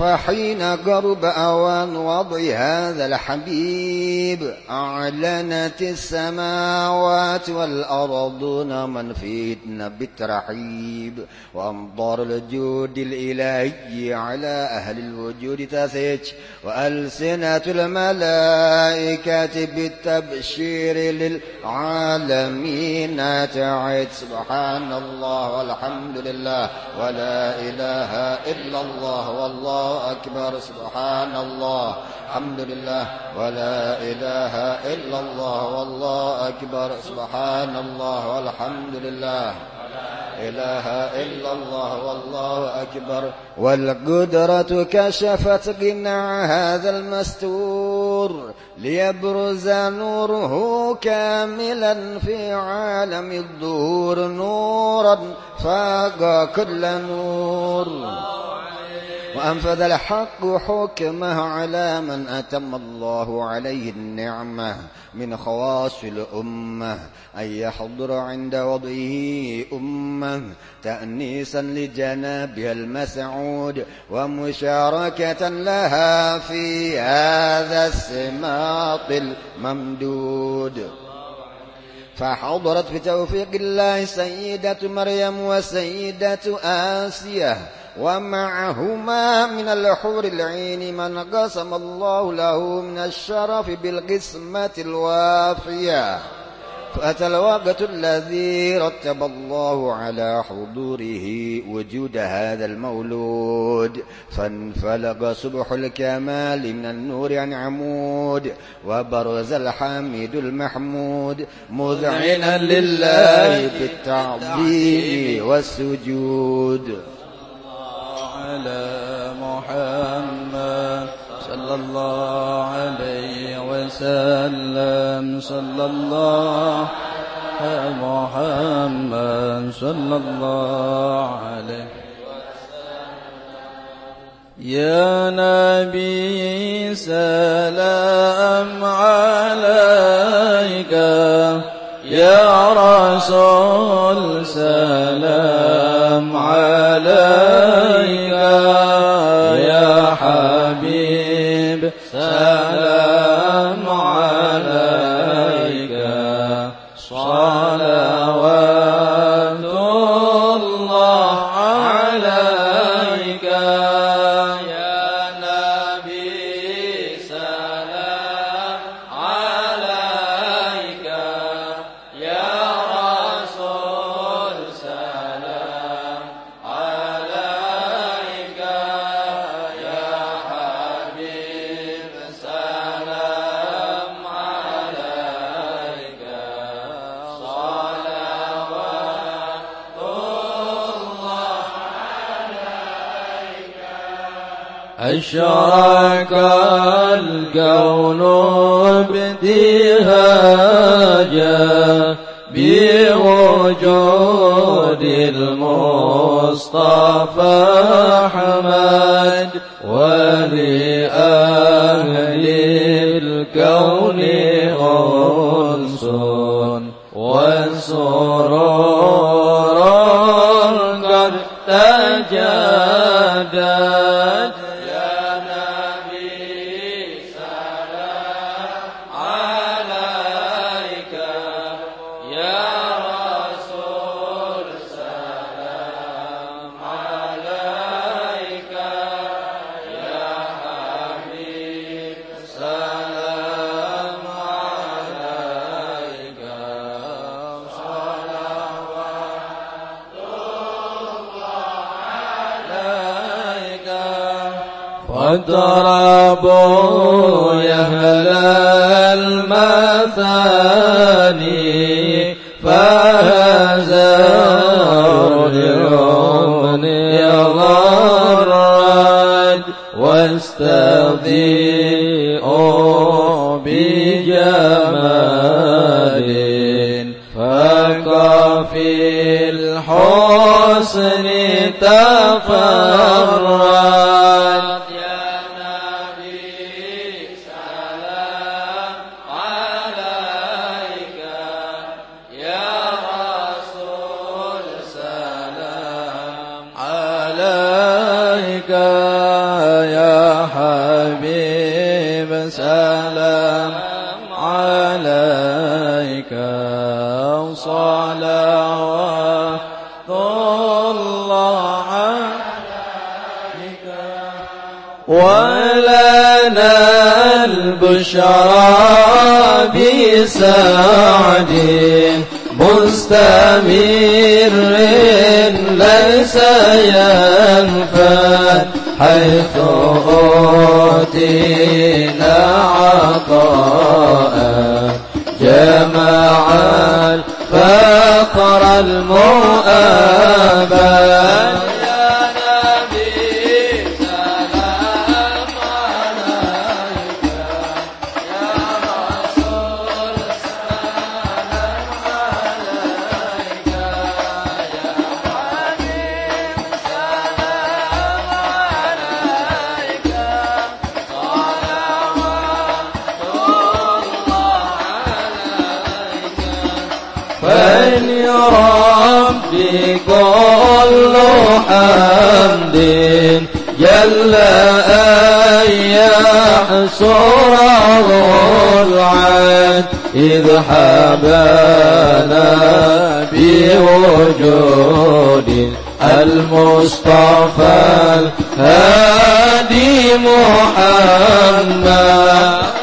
Speaker 7: فحين قرب أوان وضع هذا الحبيب أعلنت السماوات والأرض من فيتنا بالترحيب وأمطار الجود الإلهي على أهل الوجود تسج وألسنة الملائكة بالتبشير للعالمين تعد سبحان الله والحمد لله ولا إله إلا الله والله الله أكبر سبحان الله الحمد لله ولا إله إلا الله والله أكبر سبحان الله والحمد لله إله إلا الله والله أكبر والقدرة كشفت قناع هذا المستور ليبرز نوره كاملا في عالم الظهور نورا فاق كل نور وأنفذ الحق حكمه على من أتم الله عليه النعمة من خواص الأمة أن يحضر عند وضعه أمة تأنيسا لجنابها المسعود ومشاركة لها في هذا السماط الممدود فحضرت بتوفيق الله سيدة مريم وسيدة آسية ومعهما من الحور العين من قسم الله له من الشرف بالقسمة الوافية فأتى الوقت الذي رتب الله على حضوره وجود هذا المولود فانفلق صبح الكمال من النور عن عمود وبرز الحميد المحمود مذعنا لله بالتعظيم والسجود
Speaker 1: على محمد صلى الله عليه وسلم صلى الله على محمد صلى الله عليه يا نبي سلام عليك يا رسول سلام أشرك الكون بديهاجا بوجود المصطفى أحمد ولأهل الكون التراب يا المثاني فهذا اليوم يضرد واستضيء بجمال فقى في الحسن تنظر بشرى بسعد مستمر ليس ينفى حيث أوتينا عطاء جمع الفقر المؤبد جل أن حصر العين إذ حبانا بوجود المصطفى الهادي محمد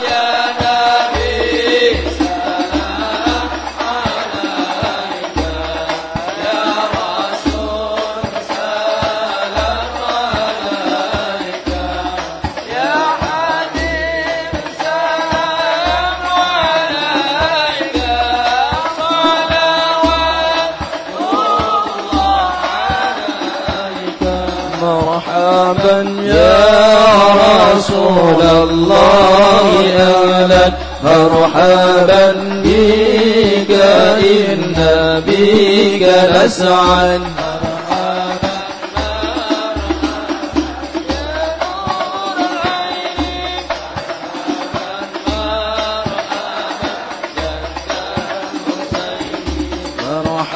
Speaker 1: رسول الله أهلا مرحبا بك إن بك نسعد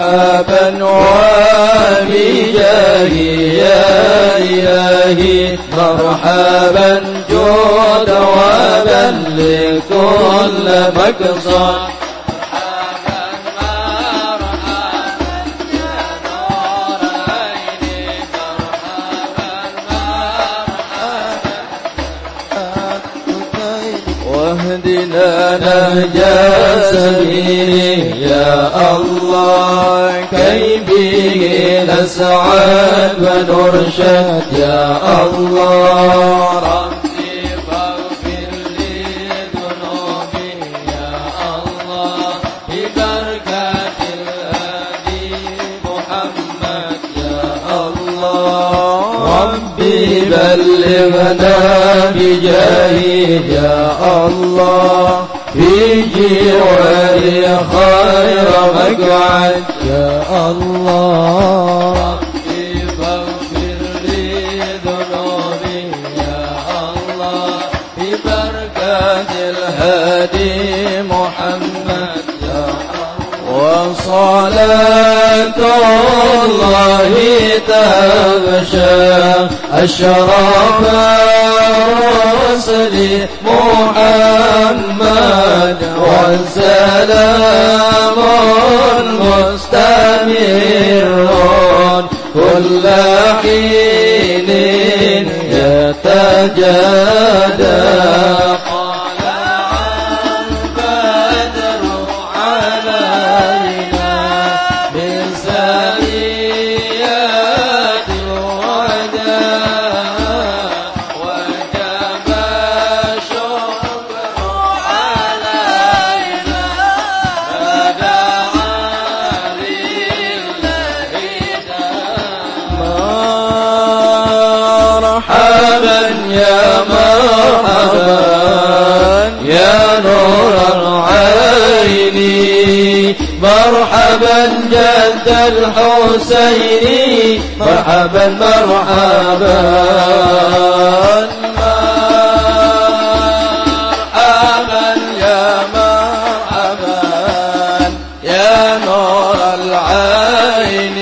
Speaker 1: شعابا وبجاه يا إلهي مرحبا جودا وبلغ كل مكسر ننجى سبيله يا الله كي به نسعد ونرشد يا الله وسلمنا بجاهه يا الله في جوار خير مقعد يا الله الهادي محمد يا الله وصلاه نعمة الله تبشى أشرف الرسل محمد والسلام مستمر كل حين يتجدد مرحبا جد الحسين مرحبا مرحبا مرحبا يا مرحبا يا نور العين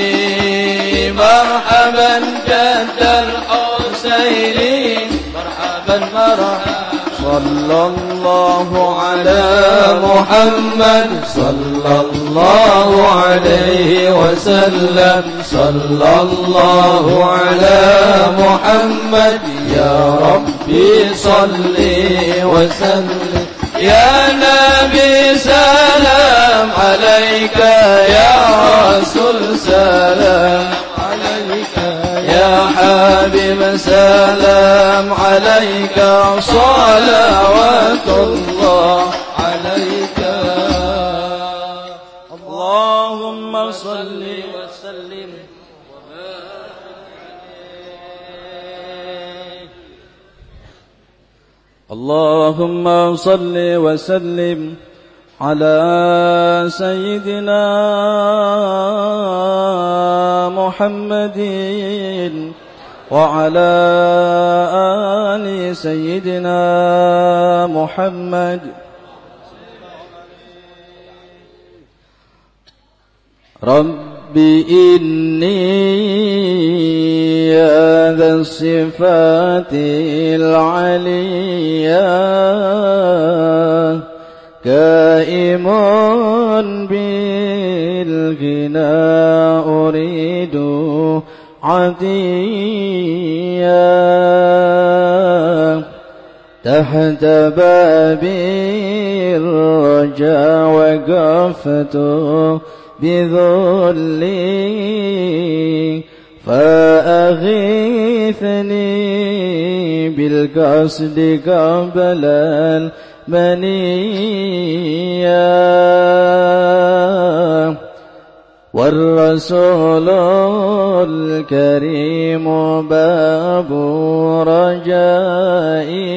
Speaker 1: مرحبا جد الحسين مرحبا مرحبا صلى الله الله على محمد صلى الله عليه وسلم صلى الله على محمد يا ربي صل وسلم يا نبي سلام عليك يا رسول سلام حبيب سلام عليك صلوات الله عليك اللهم صل وسلم اللهم صل وسلم على سيدنا محمد وعلى آل سيدنا محمد رب إني يا ذا الصفات العليا كائم بالغنى أريد عديا تحت بابي الرجا وقفت بذلي فأغيثني بالقصد قبل المنيه والرسول الكريم باب رجائي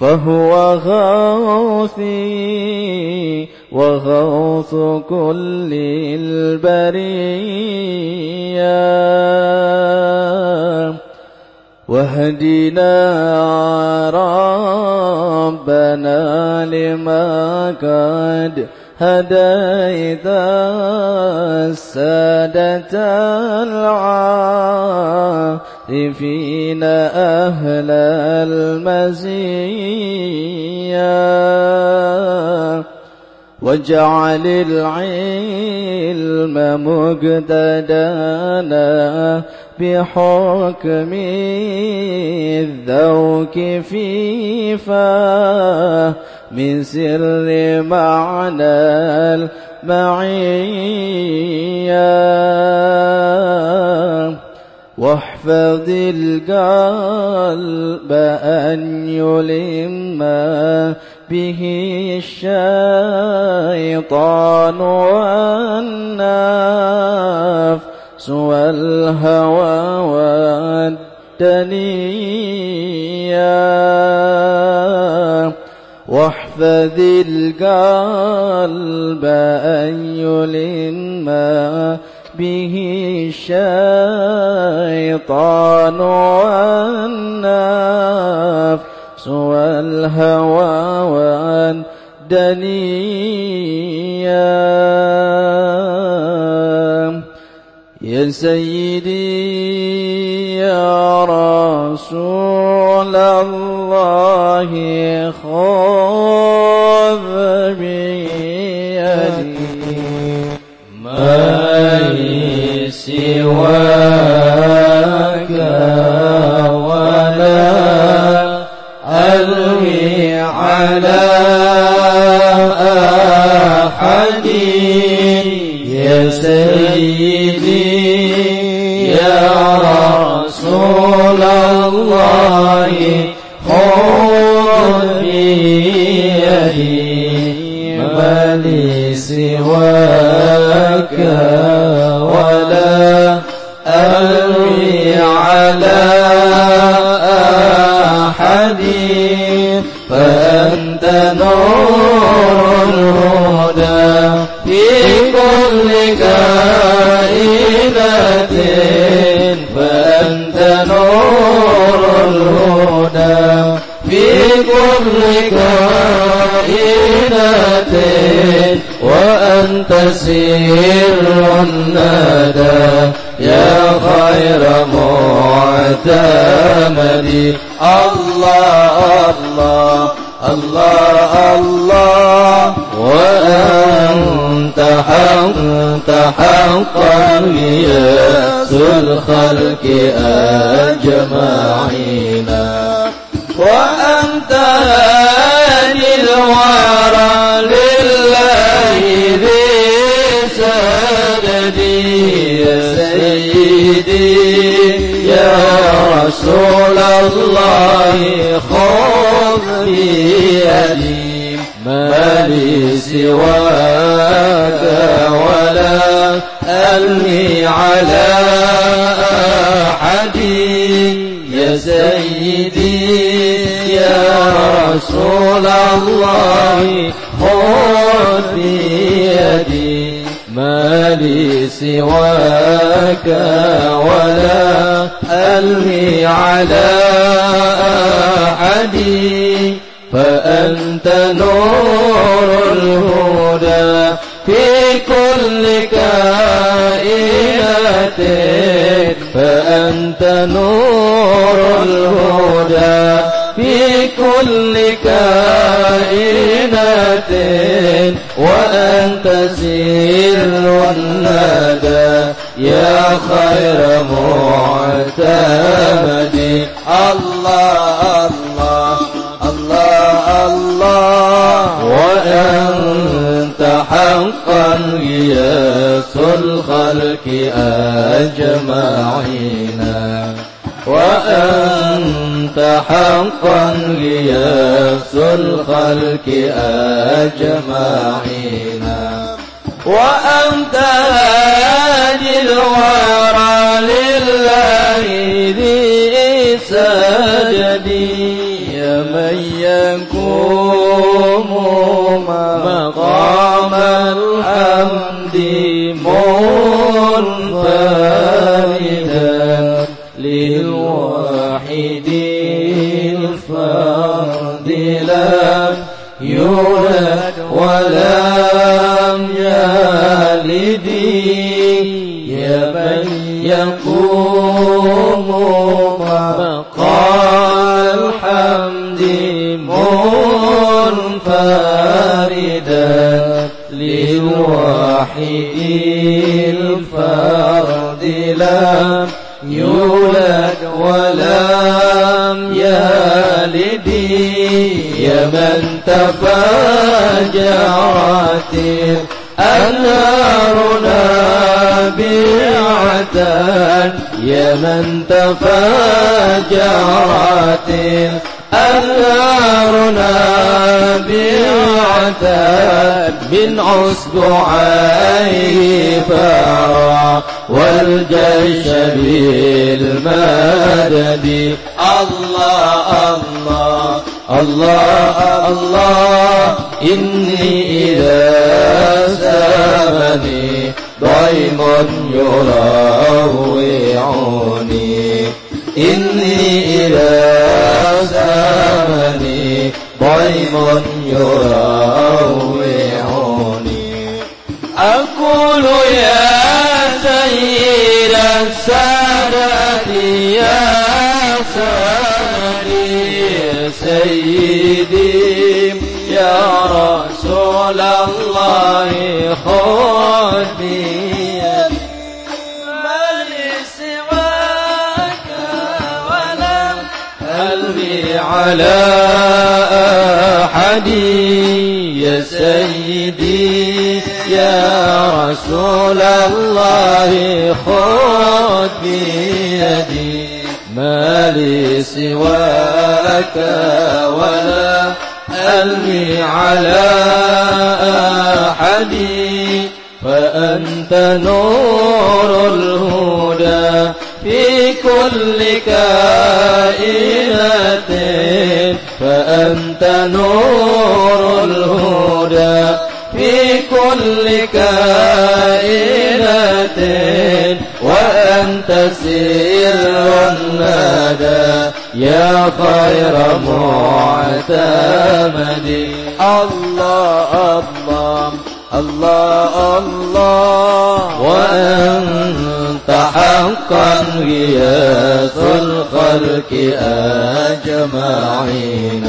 Speaker 1: فهو غوثي وغوث كل البريه واهدنا ربنا لما قد هديت السادة العارفين أهل المزية واجعل العلم مقتدانا بحكم الذوق في فاه من سر معنى المعية واحفظ القلب أن يلم به الشيطان والناف سوى الهوى والدنيا فذي القلب أن يلم به الشيطان والنفس والهوى والدنيا يا سيدي رسول الله خذ بيدي ما لي سواك خذ بيدي ما لي سواك ولا أمري على أحد فأنت نور الهدى في كل كائنة هدى في كل كائنات وأنت سير الندى يا خير معتمد الله الله الله الله وأنت حقت حقا يا سر الخلق أجمعين وأمتها الورى لله ذي يا سيدي يا رسول الله خذ بيدي ما لي سواك ولا ألني على أحد يا سيدي رسول الله خذ بيدي ما لي سواك ولا ألهي على أحد فأنت نور الهدى في كل كائناتك فأنت نور الهدى في كل كائنات وأنت سير الندى يا خير معتمد الله الله الله الله وأنت حقا غياث الخلق أجمعين وأنت أنت حقا ليفس الخلق أجمعين وأنت هادي الورى لله ذي سجدي من يقوم مقام الحمد منفردا للواحد يولد ولم يلد يا من يقوم مبقى الحمد منفردا للواحد الفرد لم يولد ولم يلد يا من تفاجعت أنهارنا بيعة يا من تفاجعت أنهارنا بيعة من عصبعي فارا والجيش بالمدد الله الله Allah Allah Inni إذا سابني ضيما يراوعني إني إذا سابني ضيما يراوعني أقول يا سيد السادتي على أحد يا سيدي يا رسول الله خذ بيدي ما لي سواك ولا ألمي على أحد فأنت نور الهدى في كل كائنات فأنت نور الهدى في كل كائنات وأنت سير الندى يا خير معتمد الله الله الله الله وأنت حقا غياث الخلق أجمعين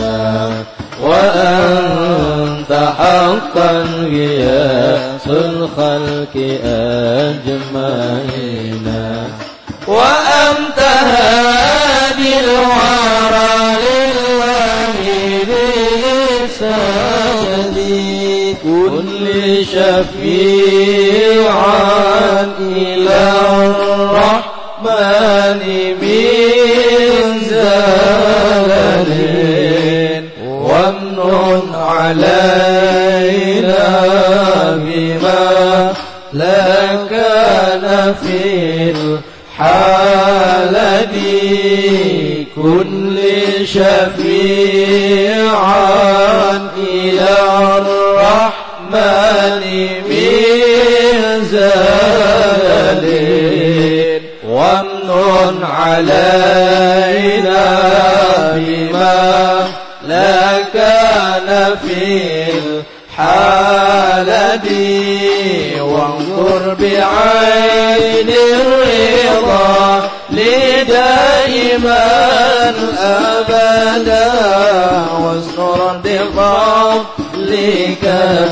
Speaker 1: وأنت حقا غياث الخلق أجمعين وأنت شفيعا إلى الرحمن من زلل ومن علينا بما لكان كان في الحالة
Speaker 8: كن
Speaker 1: لشفيعا إلى علينا بما لا كان في الحالة دي وانظر بعين الرضا لدائما أبدا واسر بفضلك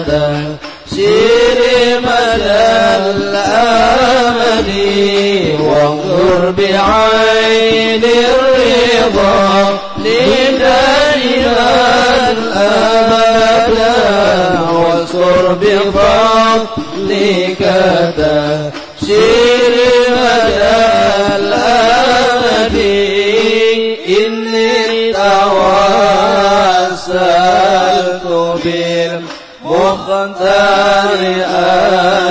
Speaker 1: تهدي سير مدى الأمد وانظر بعين الرضا لدائما أبدا واذكر بفضلك تسير مختار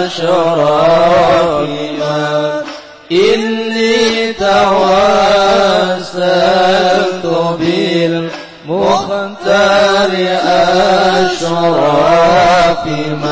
Speaker 1: أشرافنا إني توسلت بالمختار أشرافنا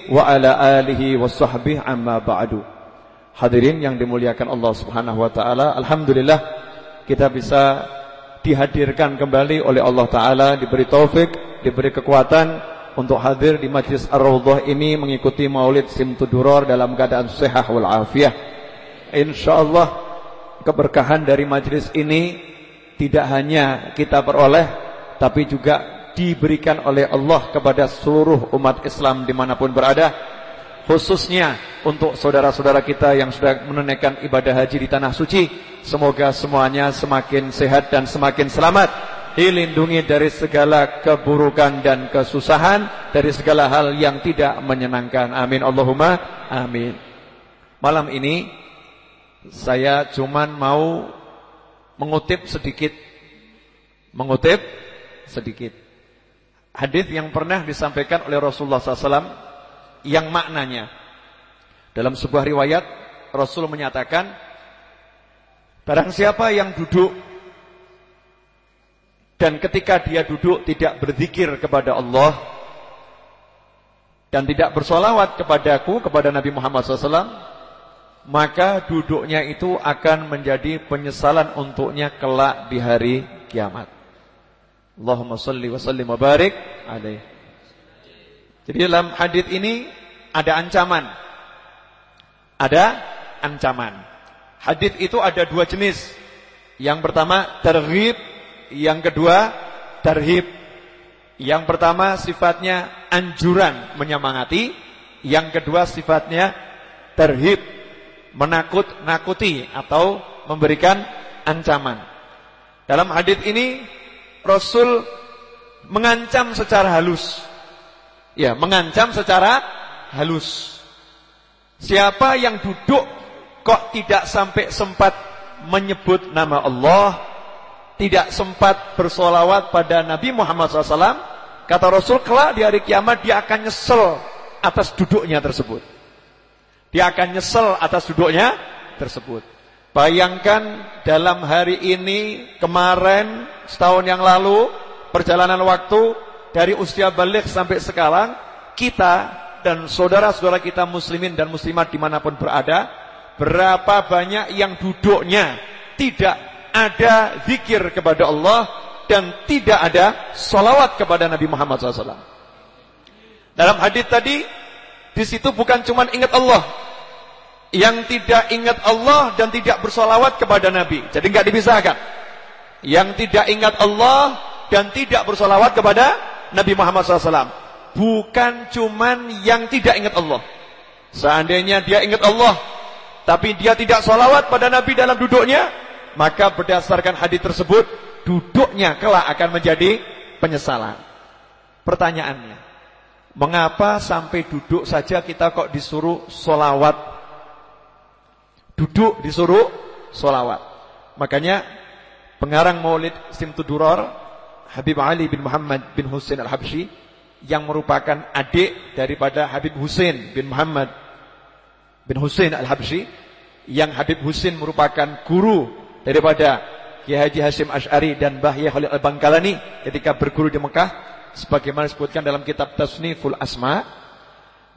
Speaker 3: wa ala alihi wa sahbihi amma ba'du. Hadirin yang dimuliakan Allah Subhanahu wa taala, alhamdulillah kita bisa dihadirkan kembali oleh Allah taala, diberi taufik, diberi kekuatan untuk hadir di Majlis Ar-Raudhah ini mengikuti Maulid Simtuduror dalam keadaan sehat wal afiah. Insyaallah keberkahan dari majlis ini tidak hanya kita peroleh tapi juga diberikan oleh Allah kepada seluruh umat Islam dimanapun berada khususnya untuk saudara-saudara kita yang sudah menunaikan ibadah haji di tanah suci semoga semuanya semakin sehat dan semakin selamat dilindungi dari segala keburukan dan kesusahan dari segala hal yang tidak menyenangkan amin Allahumma amin malam ini saya cuman mau mengutip sedikit mengutip sedikit Hadis yang pernah disampaikan oleh Rasulullah SAW yang maknanya dalam sebuah riwayat Rasul menyatakan barang siapa yang duduk dan ketika dia duduk tidak berzikir kepada Allah dan tidak bersolawat kepadaku kepada Nabi Muhammad SAW maka duduknya itu akan menjadi penyesalan untuknya kelak di hari kiamat. Allahumma salli wa salli wa barik alaih. Jadi dalam hadith ini ada ancaman. Ada ancaman. Hadith itu ada dua jenis. Yang pertama terhib, yang kedua terhib. Yang pertama sifatnya anjuran menyemangati, yang kedua sifatnya terhib menakut-nakuti atau memberikan ancaman. Dalam hadith ini Rasul mengancam secara halus. Ya, mengancam secara halus. Siapa yang duduk kok tidak sampai sempat menyebut nama Allah, tidak sempat bersolawat pada Nabi Muhammad SAW, kata Rasul kelak di hari kiamat dia akan nyesel atas duduknya tersebut. Dia akan nyesel atas duduknya tersebut. Bayangkan dalam hari ini, kemarin, setahun yang lalu, perjalanan waktu dari usia balik sampai sekarang, kita dan saudara-saudara kita muslimin dan muslimat dimanapun berada, berapa banyak yang duduknya tidak ada zikir kepada Allah dan tidak ada salawat kepada Nabi Muhammad SAW. Dalam hadis tadi, di situ bukan cuma ingat Allah, yang tidak ingat Allah dan tidak bersolawat kepada Nabi. Jadi nggak dipisahkan. Yang tidak ingat Allah dan tidak bersolawat kepada Nabi Muhammad SAW. Bukan cuman yang tidak ingat Allah. Seandainya dia ingat Allah, tapi dia tidak solawat pada Nabi dalam duduknya, maka berdasarkan hadis tersebut, duduknya kelak akan menjadi penyesalan. Pertanyaannya, mengapa sampai duduk saja kita kok disuruh solawat duduk disuruh solawat. Makanya pengarang maulid simtuduror Habib Ali bin Muhammad bin Husain al Habshi yang merupakan adik daripada Habib Husain bin Muhammad bin Husain al Habshi yang Habib Husain merupakan guru daripada Kiai Haji Hasyim ashari dan Bahya Khalil al-Bangkalani ketika berguru di Mekah sebagaimana disebutkan dalam kitab Tasniful Asma.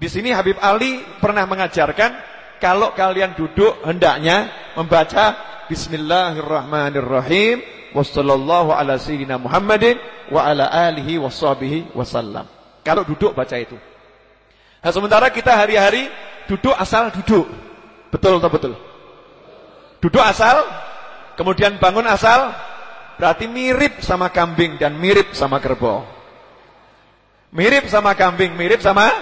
Speaker 3: Di sini Habib Ali pernah mengajarkan kalau kalian duduk hendaknya membaca Bismillahirrahmanirrahim Wassallallahu ala sayyidina Muhammadin Wa ala alihi wa sahbihi wasallam Kalau duduk baca itu Nah sementara kita hari-hari Duduk asal duduk Betul atau betul? Duduk asal Kemudian bangun asal Berarti mirip sama kambing dan mirip sama kerbau Mirip sama kambing, mirip sama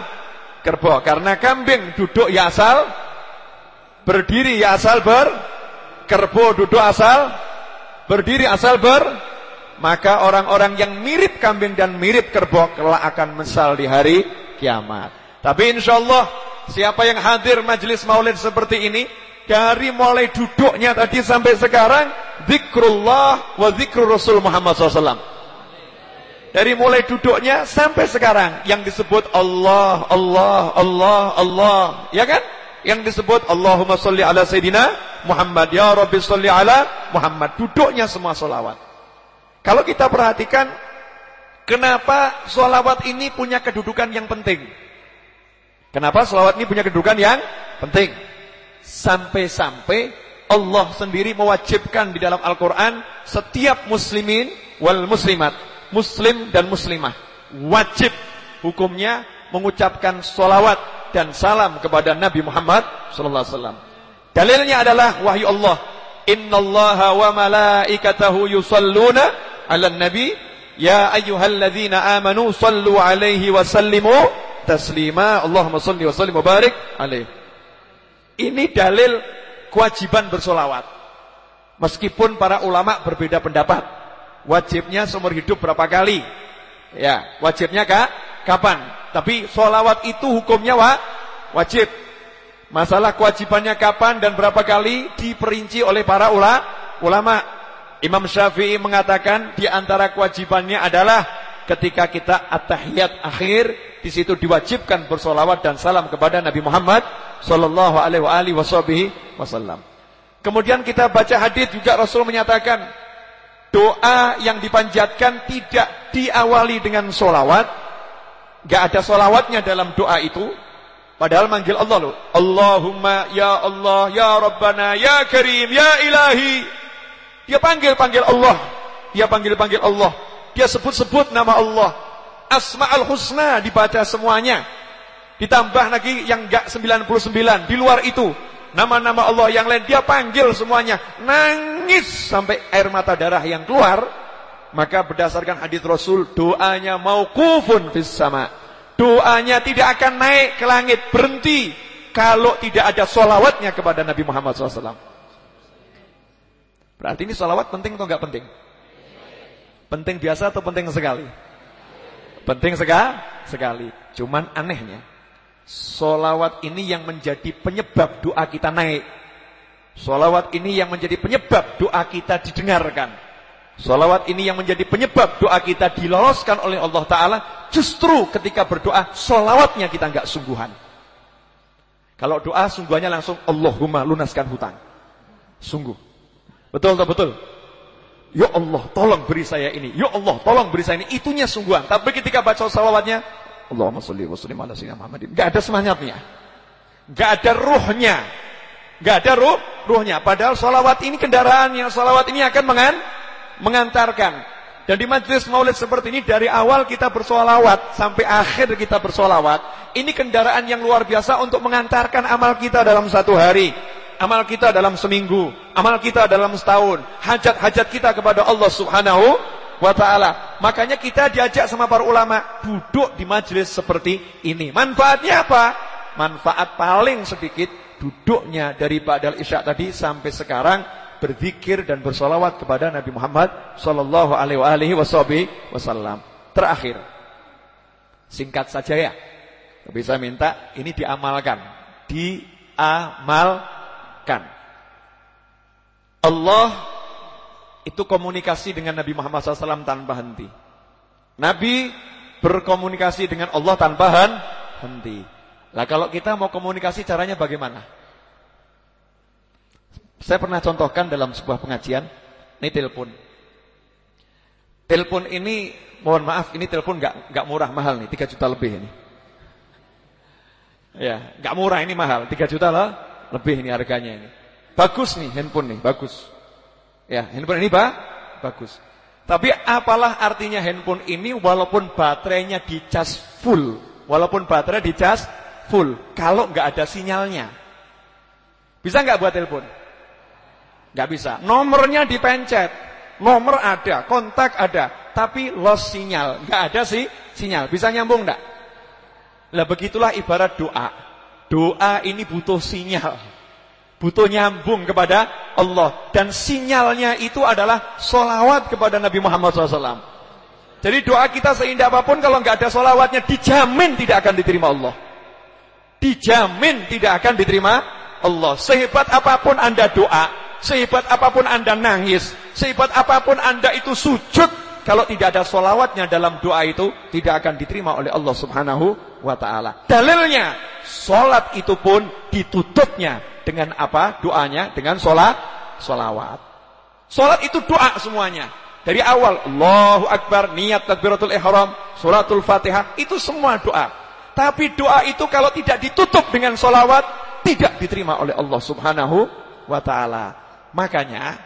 Speaker 3: kerbau Karena kambing duduk ya asal Berdiri ya asal ber kerbo duduk asal Berdiri asal ber Maka orang-orang yang mirip kambing dan mirip kerbo Kelak akan mesal di hari kiamat Tapi insya Allah Siapa yang hadir majelis maulid seperti ini dari mulai duduknya tadi sampai sekarang zikrullah wa zikrul Rasul Muhammad SAW dari mulai duduknya sampai sekarang yang disebut Allah, Allah, Allah, Allah ya kan? yang disebut Allahumma salli ala Sayyidina Muhammad. Ya Rabbi salli ala Muhammad. Duduknya semua solawat. Kalau kita perhatikan, kenapa solawat ini punya kedudukan yang penting? Kenapa solawat ini punya kedudukan yang penting? Sampai-sampai Allah sendiri mewajibkan di dalam Al-Quran setiap muslimin wal muslimat. Muslim dan muslimah. Wajib hukumnya mengucapkan solawat dan salam kepada Nabi Muhammad sallallahu alaihi wasallam. Dalilnya adalah wahyu Allah. Innallaha wa malaikatahu yusalluna 'alan nabi ya ayyuhalladzina amanu sallu 'alaihi wa sallimu taslima. Allahumma shalli wa sallim wa barik 'alaihi. Ini dalil kewajiban bersolawat. Meskipun para ulama berbeda pendapat. Wajibnya seumur hidup berapa kali? Ya, wajibnya kah? Kapan? Tapi solawat itu hukumnya wa? wajib. Masalah kewajibannya kapan dan berapa kali diperinci oleh para ula, ulama. Imam Syafi'i mengatakan di antara kewajibannya adalah ketika kita at-tahiyat akhir di situ diwajibkan bersolawat dan salam kepada Nabi Muhammad sallallahu alaihi wasallam. Kemudian kita baca hadis juga Rasul menyatakan doa yang dipanjatkan tidak diawali dengan solawat, gak ada solawatnya dalam doa itu. Padahal manggil Allah loh. Allahumma ya Allah ya Rabbana ya Karim ya Ilahi. Dia panggil panggil Allah. Dia panggil panggil Allah. Dia sebut-sebut nama Allah. Asma'ul Husna dibaca semuanya. Ditambah lagi yang enggak 99 di luar itu nama-nama Allah yang lain dia panggil semuanya nangis sampai air mata darah yang keluar maka berdasarkan hadis Rasul doanya mau kufun fis sama doanya tidak akan naik ke langit berhenti kalau tidak ada solawatnya kepada Nabi Muhammad SAW berarti ini solawat penting atau enggak penting penting biasa atau penting sekali penting sekali? sekali cuman anehnya Solawat ini yang menjadi penyebab doa kita naik. Solawat ini yang menjadi penyebab doa kita didengarkan. Solawat ini yang menjadi penyebab doa kita diloloskan oleh Allah Ta'ala. Justru ketika berdoa, solawatnya kita enggak sungguhan. Kalau doa sungguhannya langsung Allahumma lunaskan hutang. Sungguh. Betul atau betul? Ya Allah, tolong beri saya ini. Ya Allah, tolong beri saya ini. Itunya sungguhan. Tapi ketika baca solawatnya Allahumma salli wa sallim ala sayyidina Muhammadin. Enggak ada semangatnya. Enggak ada ruhnya. Enggak ada ruh, ruhnya. Padahal salawat ini kendaraan yang salawat ini akan mengan, mengantarkan. Dan di majlis maulid seperti ini dari awal kita bersolawat sampai akhir kita bersolawat. Ini kendaraan yang luar biasa untuk mengantarkan amal kita dalam satu hari. Amal kita dalam seminggu. Amal kita dalam setahun. Hajat-hajat kita kepada Allah subhanahu wa taala. Makanya kita diajak sama para ulama duduk di majelis seperti ini. Manfaatnya apa? Manfaat paling sedikit duduknya dari Ba'dal Isya tadi sampai sekarang berzikir dan bersolawat kepada Nabi Muhammad sallallahu alaihi wasallam. Terakhir. Singkat saja ya. Bisa minta ini diamalkan. Diamalkan. Allah itu komunikasi dengan Nabi Muhammad SAW tanpa henti. Nabi berkomunikasi dengan Allah tanpa henti. Lah kalau kita mau komunikasi caranya bagaimana? Saya pernah contohkan dalam sebuah pengajian, ini telepon. Telepon ini, mohon maaf, ini telepon gak, gak murah, mahal nih, tiga juta lebih ini. Ya, gak murah ini mahal, tiga juta lah, lebih ini harganya ini. Bagus nih handphone nih, bagus. Ya, handphone ini pak bagus. Tapi apalah artinya handphone ini walaupun baterainya dicas full, walaupun baterai dicas full, kalau nggak ada sinyalnya. Bisa nggak buat telepon? Nggak bisa. Nomornya dipencet, nomor ada, kontak ada, tapi lost sinyal, nggak ada sih sinyal. Bisa nyambung nggak? Lah begitulah ibarat doa. Doa ini butuh sinyal. Butuh nyambung kepada Allah. Dan sinyalnya itu adalah solawat kepada Nabi Muhammad SAW. Jadi doa kita seindah apapun kalau nggak ada solawatnya dijamin tidak akan diterima Allah. Dijamin tidak akan diterima Allah. Sehebat apapun anda doa, sehebat apapun anda nangis, sehebat apapun anda itu sujud, kalau tidak ada solawatnya dalam doa itu tidak akan diterima oleh Allah Subhanahu wa taala. Dalilnya, solat itu pun ditutupnya dengan apa? Doanya dengan sholat, sholawat. Sholat itu doa semuanya. Dari awal, Allahu Akbar, niat takbiratul ihram, suratul fatihah, itu semua doa. Tapi doa itu kalau tidak ditutup dengan sholawat, tidak diterima oleh Allah subhanahu wa ta'ala. Makanya,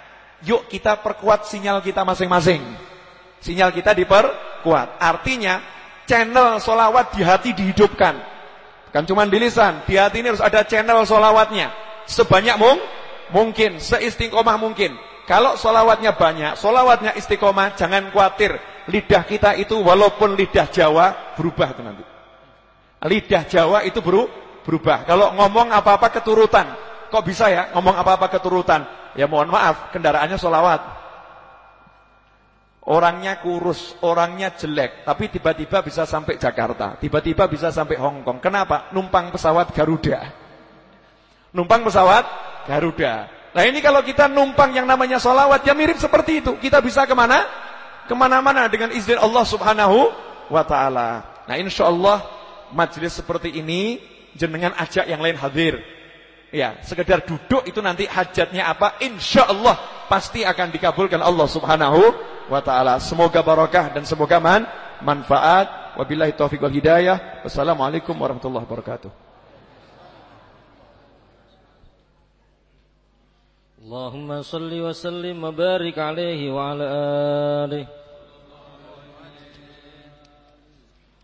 Speaker 3: yuk kita perkuat sinyal kita masing-masing. Sinyal kita diperkuat. Artinya, channel sholawat di hati dihidupkan. Kan cuma di lisan, di hati ini harus ada channel sholawatnya sebanyak mung mungkin, seistiqomah mungkin. Kalau solawatnya banyak, solawatnya istiqomah, jangan khawatir. Lidah kita itu walaupun lidah Jawa berubah itu nanti. Lidah Jawa itu beru, berubah. Kalau ngomong apa-apa keturutan, kok bisa ya ngomong apa-apa keturutan? Ya mohon maaf, kendaraannya solawat. Orangnya kurus, orangnya jelek, tapi tiba-tiba bisa sampai Jakarta, tiba-tiba bisa sampai Hongkong. Kenapa? Numpang pesawat Garuda. Numpang pesawat Garuda. Nah ini kalau kita numpang yang namanya solawat, ya mirip seperti itu. Kita bisa kemana? Kemana-mana dengan izin Allah subhanahu wa ta'ala. Nah insya Allah majlis seperti ini, jenengan ajak yang lain hadir. Ya, sekedar duduk itu nanti hajatnya apa? Insya Allah pasti akan dikabulkan Allah subhanahu wa ta'ala. Semoga barokah dan semoga man, manfaat. Wabillahi taufiq wal hidayah. Wassalamualaikum warahmatullahi wabarakatuh.
Speaker 2: اللهم صل وسلم وبارك عليه وعلى آله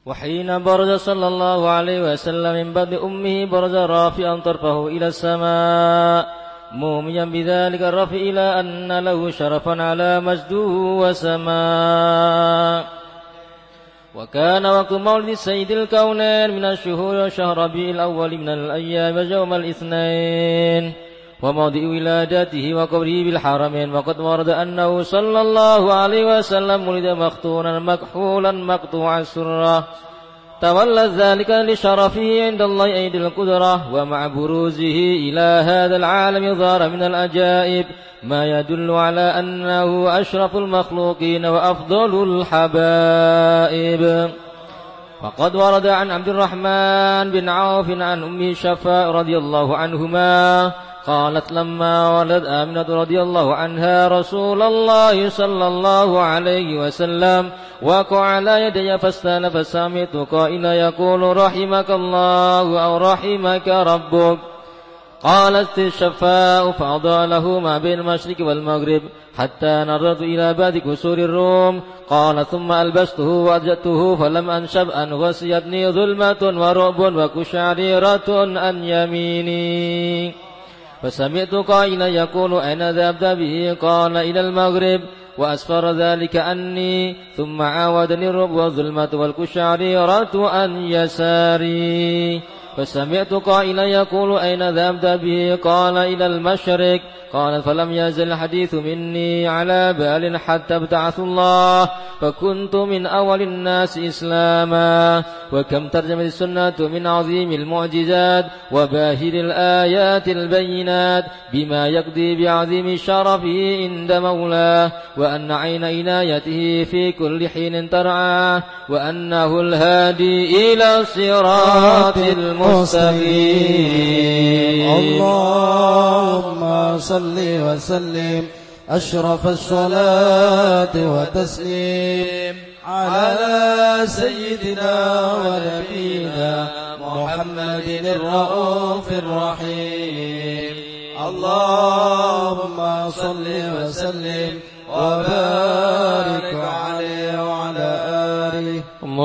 Speaker 2: وحين برز صلى الله عليه وسلم من بعد أمه برز رافعا طرفه إلى السماء مؤمنا بذلك الرفع إلى أن له شرفا على مجده وسماء وكان وقت مولد سيد الكونين من الشهور وشهر ربيع الأول من الأيام يوم الاثنين وموضع ولادته وقبره بالحرمين وقد ورد أنه صلى الله عليه وسلم ولد مختونا مكحولا مقطوع السرة تولى ذلك لشرفه عند الله أيدي القدرة ومع بروزه إلى هذا العالم ظهر من الأجائب ما يدل على أنه أشرف المخلوقين وأفضل الحبائب وقد ورد عن عبد الرحمن بن عوف عن أم شفاء رضي الله عنهما قالت لما ولد آمنة رضي الله عنها رسول الله صلى الله عليه وسلم وقع على يدي فاستان فسامت قائلا يقول رحمك الله أو رحمك ربك قالت الشفاء فأضع له ما بين المشرق والمغرب حتى نظرت إلى بعد كسور الروم قال ثم ألبسته وأجدته فلم أنشب أن غسيتني ظلمة ورعب وكشعريرة أن يميني فسمعت قائلا يقول أين ذهبت به قال إلى المغرب وأسفر ذلك أني ثم عاودني الرب والظلمة والكشعريرة أن يساري فسمعت قائلا يقول أين ذهبت به قال إلى المشرق قال فلم يزل الحديث مني على بال حتى ابتعث الله فكنت من أول الناس إسلاما وكم ترجمت السنة من عظيم المعجزات وباهر الآيات البينات بما يقضي بعظيم شرفه عند مولاه وأن عين عنايته في كل حين ترعاه وأنه الهادي إلى الصراط المستقيم المستقيم اللهم صل وسلم
Speaker 1: أشرف الصلاة وتسليم على سيدنا ونبينا محمد الرؤوف الرحيم اللهم صل وسلم وبارك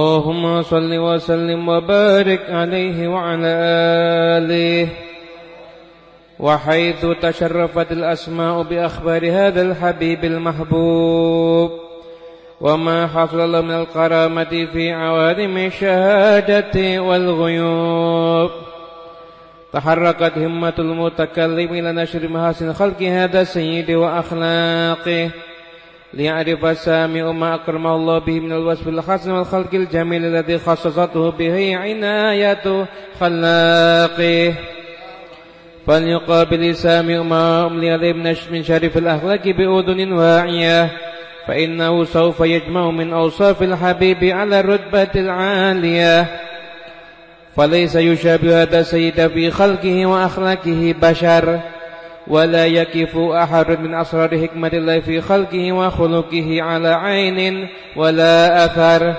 Speaker 8: اللهم صل وسلم وبارك عليه وعلى آله وحيث تشرفت الأسماء بأخبار هذا الحبيب المحبوب وما حصل له من الكرامة في عوالم الشهادة والغيوب تحركت همة المتكلم إلى نشر محاسن خلق هذا السيد وأخلاقه ليعرف السامع ما أكرم الله به من الوصف الحسن والخلق الجميل الذي خصصته به عناية خلاقه فليقابل سامي ما أملي عليه من شرف الأخلاق بأذن واعية فإنه سوف يجمع من أوصاف الحبيب على الرتبة العالية فليس يشابه هذا السيد في خلقه وأخلاقه بشر ولا يكف أحد من أسرار حكمة الله في خلقه وخلقه على عين ولا أثر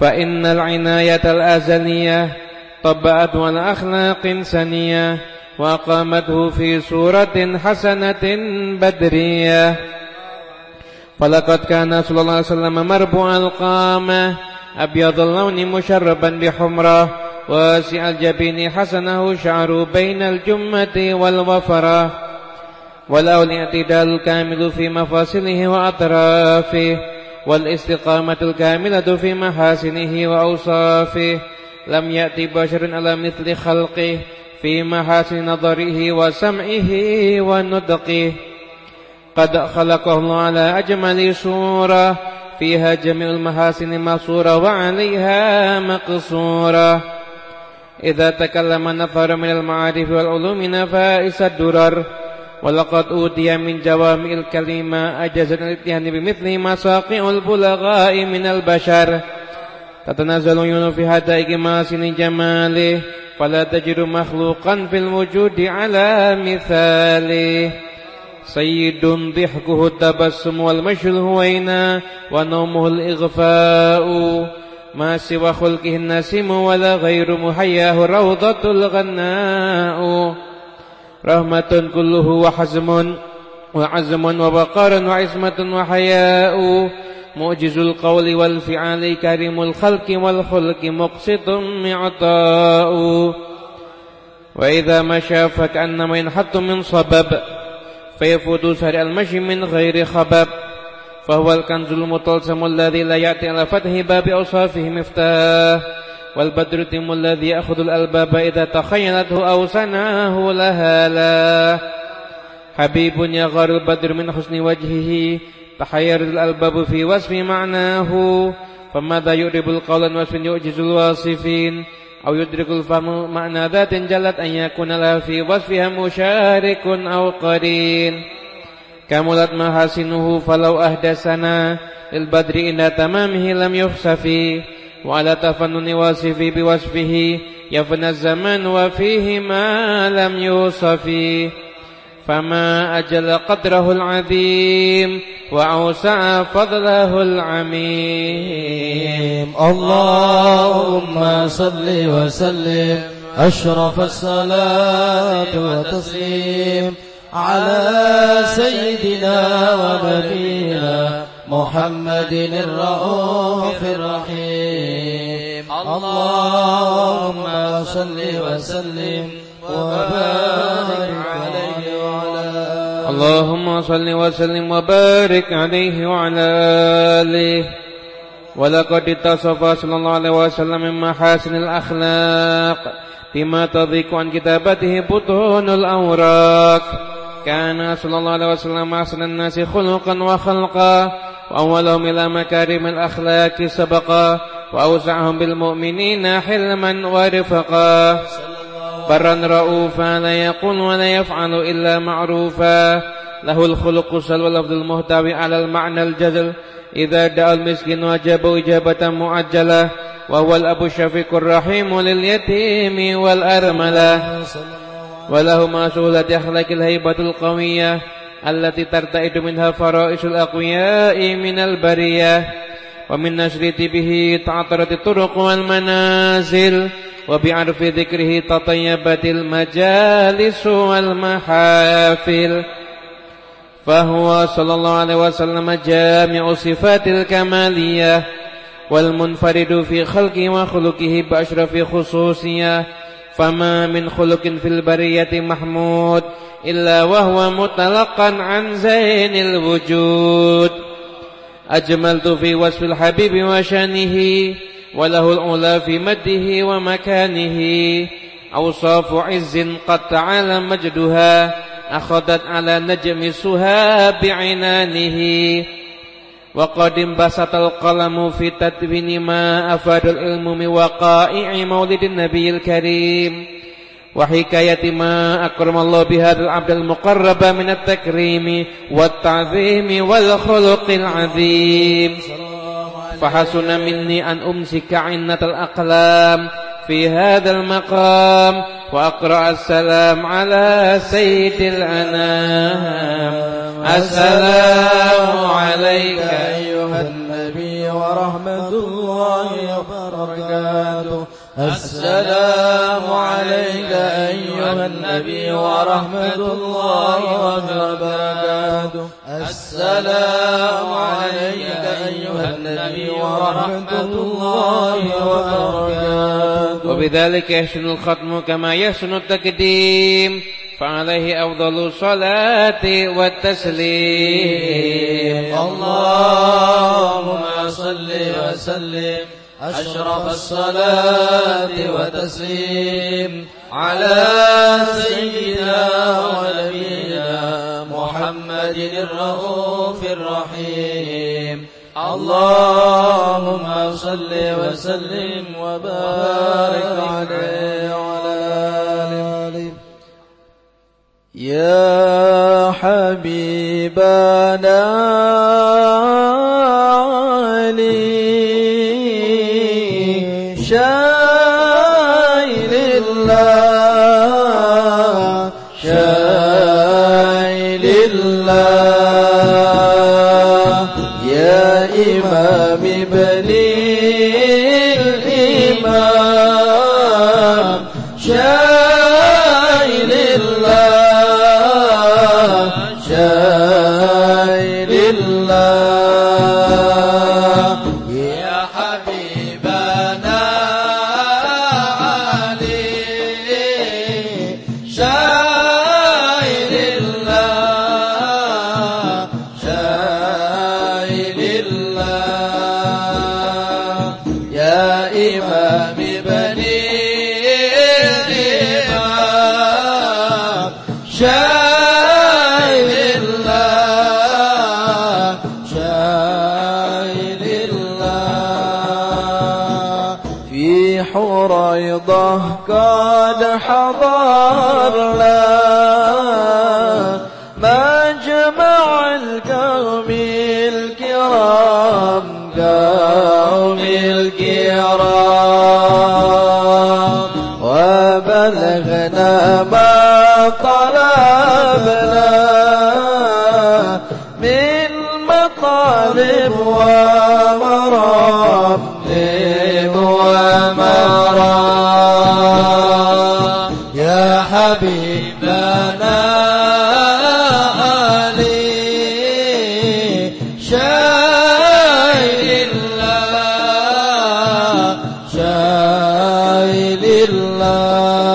Speaker 8: فإن العناية الأزلية طبعت على أخلاق سنية وقامته في صورة حسنة بدرية فلقد كان صلى الله عليه وسلم مربوع القامة أبيض اللون مشربا بحمره واسع الجبين حسنه شعر بين الجمة والوفرة والأول الاعتدال الكامل في مفاصله وأطرافه والاستقامة الكاملة في محاسنه وأوصافه لم يأتي بشر على مثل خلقه في محاسن نظره وسمعه ونطقه قد خلقه الله على أجمل صورة فيها جميع المحاسن مصورة وعليها مقصورة إذا تكلم نفر من المعارف والعلوم نفائس الدرر ولقد أوتي من جوامع الكلمة أجزة الاتهان بمثل مساقع البلغاء من البشر تتنزل عيون في حدائق ماسن جماله فلا تجد مخلوقا في الوجود على مثاله سيد ضحكه التبسم والمشي الهوينا ونومه الإغفاء ما سوى خلقه النسيم ولا غير محياه روضة الغناء رحمة كله وحزم وعزم وبقار وعزمة وحياء مؤجز القول والفعال كريم الخلق والخلق مقسط معطاء وإذا مشى فكأنما ينحط من صبب فيفوت سريع المشي من غير خبب فهو الكنز المطلسم الذي لا يأتي على فتح باب أوصافه مفتاح والبدر الدم الذي يأخذ الألباب إذا تخيلته أو صنعه لها لا حبيب يغار البدر من حسن وجهه تحير الألباب في وصف معناه فماذا يؤرب القول أن وصف يؤجز الواصفين أو يدرك الفهم معنى ذات جلت أن يكون لها في وصفها مشارك أو قرين كملت محاسنه فلو أهدى سنا للبدر إلى تمامه لم يحس وعلى تفنن واصفي بوصفه يفنى الزمان وفيه ما لم يوصف فما أجل قدره العظيم وأوسع فضله العميم
Speaker 2: اللهم صل وسلم أشرف
Speaker 1: الصلاة وتسليم على سيدنا ونبينا محمد الرؤوف الرحيم اللهم صل وسلم وبارك عليه وعلى اللهم
Speaker 8: صل وسلم وبارك عليه وعلى آله ولقد اتصف صلى الله عليه وسلم من محاسن الأخلاق بما تضيق عن كتابته بطون الأوراق كان صلى الله عليه وسلم أحسن الناس خلقا وخلقا وأولهم إلى مكارم الأخلاق سبقا وأوسعهم بالمؤمنين حلما ورفقا برا رؤوفا لا يقول ولا يفعل إلا معروفا له الخلق سلوى اللفظ المهتوي على المعنى الجزل إذا دعا المسكين وجب إجابة معجلة وهو الأب الشفيق الرحيم لليتيم والأرملة ولهما سهولة أخلاق الهيبة القوية التي ترتئد منها فرائس الأقوياء من البرية ومن نشر به تعطرت الطرق والمنازل وبعرف ذكره تطيبت المجالس والمحافل فهو صلى الله عليه وسلم جامع صفات الكمالية والمنفرد في خلقه وخلقه بأشرف خصوصيه فما من خلق في البرية محمود إلا وهو متلقا عن زين الوجود أجملت في وصف الحبيب وشانه وله الأولى في مده ومكانه أوصاف عز قد تعالى مجدها أخذت على نجم السها بعنانه وقد انبسط القلم في تدوين ما أفاد العلم من وقائع مولد النبي الكريم وحكاية ما أكرم الله بهذا العبد المقرب من التكريم والتعظيم والخلق العظيم فحسن مني أن أمسك عنة الأقلام في هذا المقام وأقرأ السلام على سيد الأنام السلام عليك أيها
Speaker 1: النبي ورحمة الله وبركاته السلام عليك أيها النبي ورحمة الله وبركاته السلام عليك أيها النبي ورحمة الله وبركاته
Speaker 8: وبذلك يحسن الختم كما يحسن التقديم فعليه أفضل الصلاة والتسليم
Speaker 1: اللهم صل
Speaker 8: وسلم
Speaker 1: أشرف الصلاة وتسليم على سيدنا ونبينا محمد الرؤوف الرحيم اللهم صل وسلم وبارك عليه يا حبيبنا قد حضرنا مجمع القوم الكرام قوم الكرام وبلغنا ما طلبنا من مطالب وعلم الله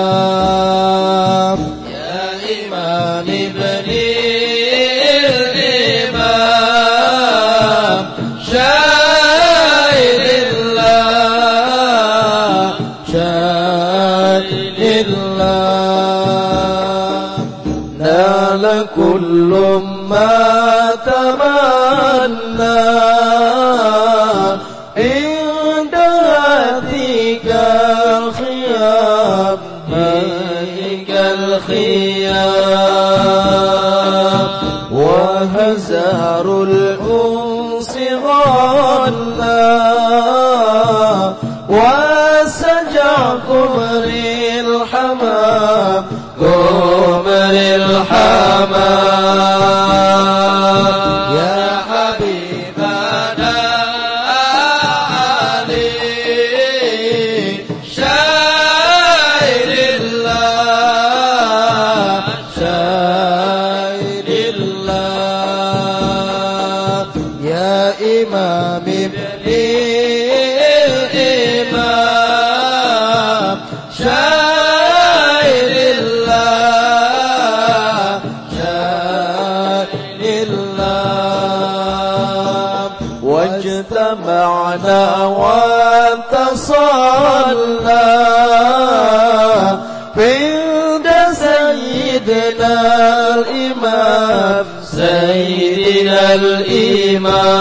Speaker 1: الإيمان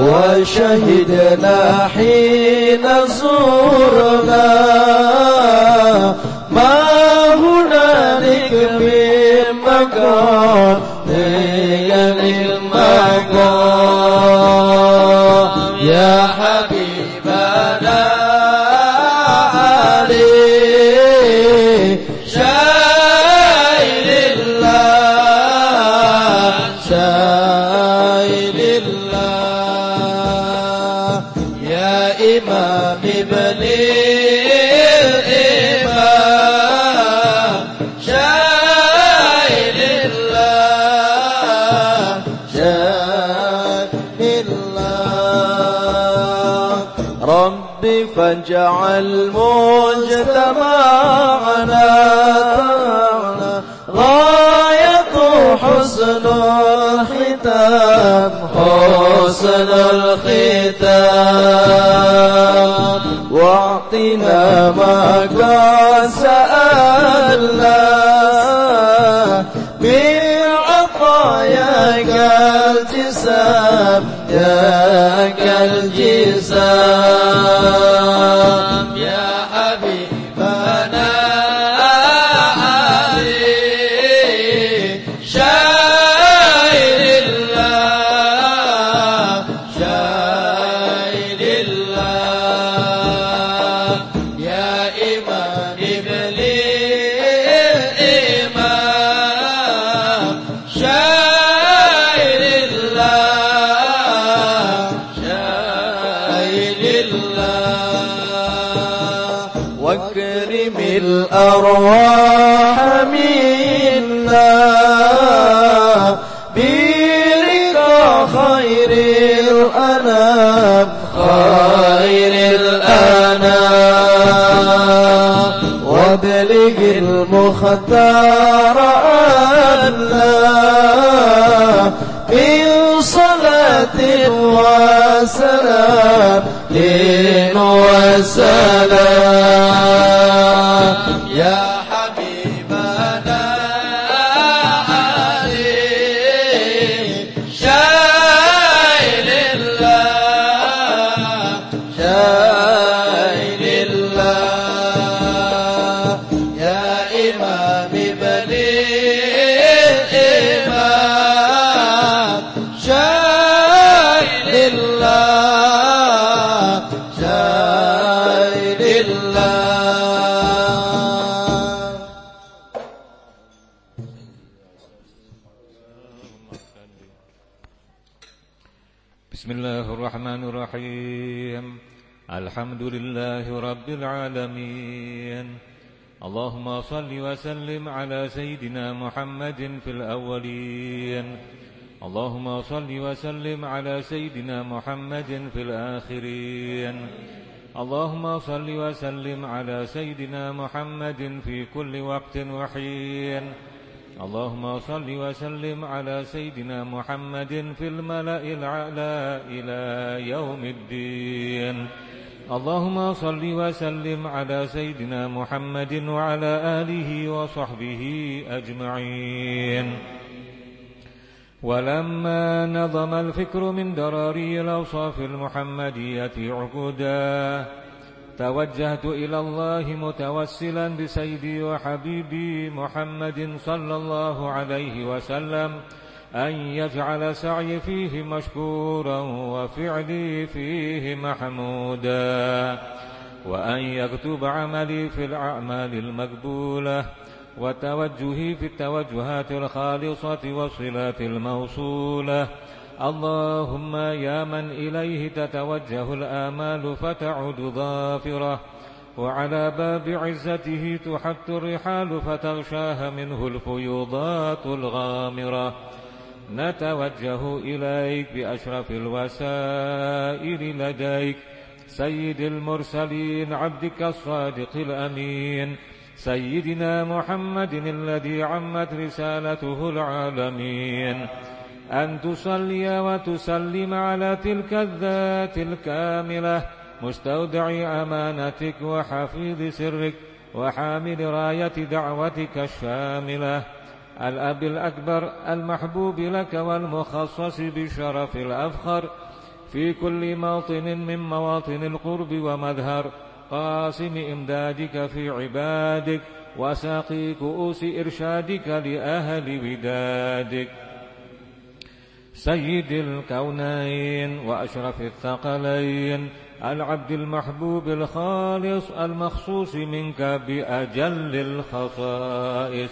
Speaker 1: وشهدنا حين زورنا جعل مجتمعنا غاية حسن الختام حسن الختام واعطنا ما قد سألنا عطاياك الجسام ياك الجسام وابلغ المختار أدنى من صلاة وسلام دين وسلام يا
Speaker 4: اللهم صل وسلم على سيدنا محمد في الأولين اللهم صل وسلم على سيدنا محمد في الآخرين اللهم صل وسلم على سيدنا محمد في كل وقت وحين اللهم صل وسلم على سيدنا محمد في الملأ الأعلى إلى يوم الدين اللهم صل وسلم على سيدنا محمد وعلى آله وصحبه أجمعين ولما نظم الفكر من دراري الأوصاف المحمدية عقودا توجهت إلى الله متوسلا بسيدي وحبيبي محمد صلى الله عليه وسلم أن يجعل سعي فيه مشكورا وفعلي فيه محمودا وأن يكتب عملي في الأعمال المقبولة وتوجهي في التوجهات الخالصة والصلات الموصولة اللهم يا من إليه تتوجه الآمال فتعد ظافرة وعلى باب عزته تحت الرحال فتغشاها منه الفيوضات الغامرة نتوجه إليك بأشرف الوسائل لديك سيد المرسلين عبدك الصادق الأمين سيدنا محمد الذي عمت رسالته العالمين أن تصلي وتسلم على تلك الذات الكاملة مستودع أمانتك وحفيظ سرك وحامل راية دعوتك الشاملة الأب الأكبر المحبوب لك والمخصص بشرف الأفخر في كل موطن من مواطن القرب ومظهر قاسم إمدادك في عبادك وساقي كؤوس إرشادك لأهل ودادك سيد الكونين وأشرف الثقلين العبد المحبوب الخالص المخصوص منك بأجل الخصائص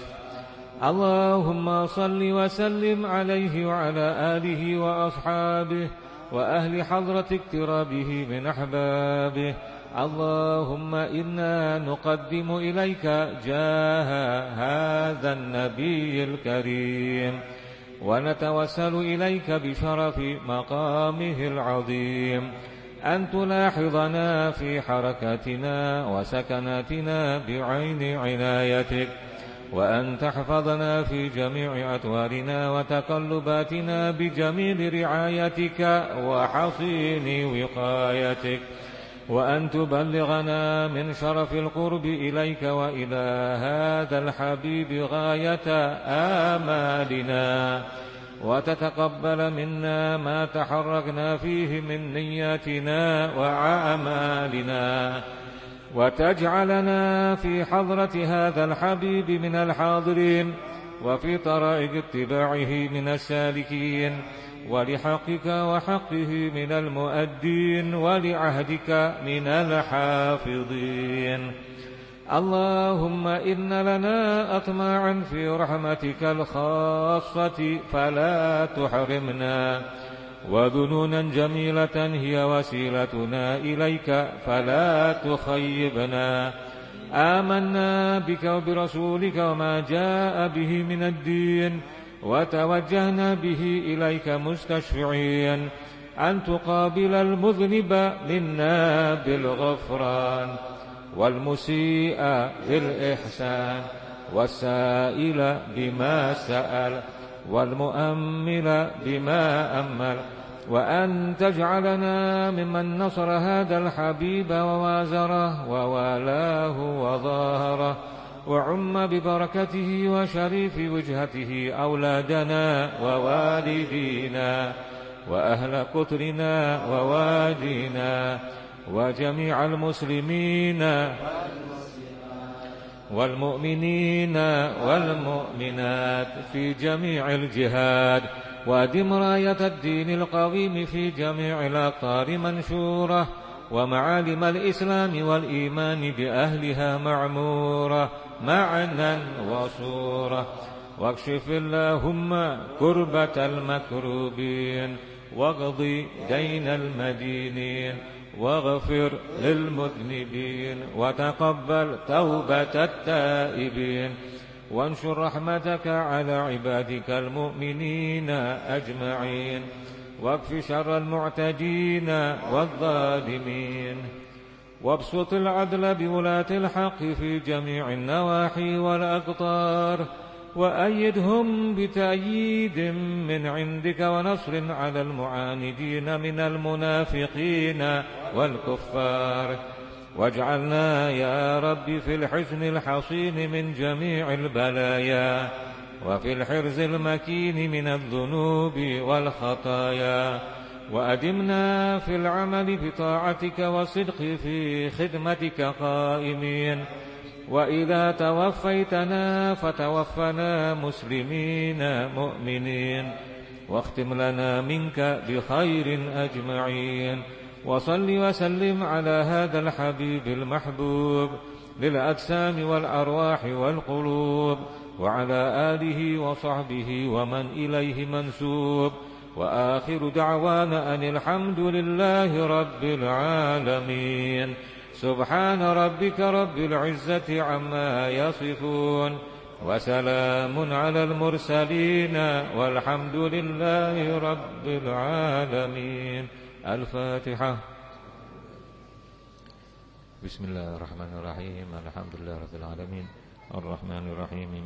Speaker 4: اللهم صل وسلم عليه وعلى آله وأصحابه وأهل حضرة اقترابه من أحبابه اللهم إنا نقدم إليك جاه هذا النبي الكريم ونتوسل إليك بشرف مقامه العظيم أن تلاحظنا في حركاتنا وسكناتنا بعين عنايتك وأن تحفظنا في جميع أطوارنا وتقلباتنا بجميل رعايتك وحصين وقايتك وأن تبلغنا من شرف القرب إليك وإلى هذا الحبيب غاية آمالنا وتتقبل منا ما تحركنا فيه من نياتنا وعمالنا وتجعلنا في حضرة هذا الحبيب من الحاضرين وفي طرائق اتباعه من السالكين ولحقك وحقه من المؤدين ولعهدك من الحافظين اللهم إن لنا أطماعا في رحمتك الخاصة فلا تحرمنا وذنونا جميلة هي وسيلتنا إليك فلا تخيبنا آمنا بك وبرسولك وما جاء به من الدين وتوجهنا به إليك مستشفعين أن تقابل المذنب منا بالغفران والمسيء بالإحسان والسائل بما سأل والمؤمل بما أمل وأن تجعلنا ممن نصر هذا الحبيب ووازره ووالاه وظاهره وعم ببركته وشريف وجهته أولادنا ووالدينا وأهل قطرنا ووادينا وجميع المسلمين والمؤمنين والمؤمنات في جميع الجهاد وأدم راية الدين القويم في جميع الأقطار منشورة ومعالم الإسلام والإيمان بأهلها معمورة معنا وصورة واكشف اللهم كربة المكروبين واقض دين المدينين واغفر للمذنبين وتقبل توبة التائبين وانشر رحمتك على عبادك المؤمنين أجمعين واكف شر المعتدين والظالمين وابسط العدل بولاة الحق في جميع النواحي والأقطار وأيدهم بتأييد من عندك ونصر على المعاندين من المنافقين والكفار واجعلنا يا رب في الحزن الحصين من جميع البلايا وفي الحرز المكين من الذنوب والخطايا وأدمنا في العمل بطاعتك والصدق في خدمتك قائمين وإذا توفيتنا فتوفنا مسلمين مؤمنين واختم لنا منك بخير أجمعين وصل وسلم على هذا الحبيب المحبوب للأجسام والأرواح والقلوب وعلى آله وصحبه ومن إليه منسوب وآخر دعوانا أن الحمد لله رب العالمين سبحان ربك رب العزة عما يصفون وسلام على المرسلين والحمد لله رب العالمين الفاتحة بسم الله الرحمن الرحيم الحمد لله رب العالمين
Speaker 6: الرحمن الرحيم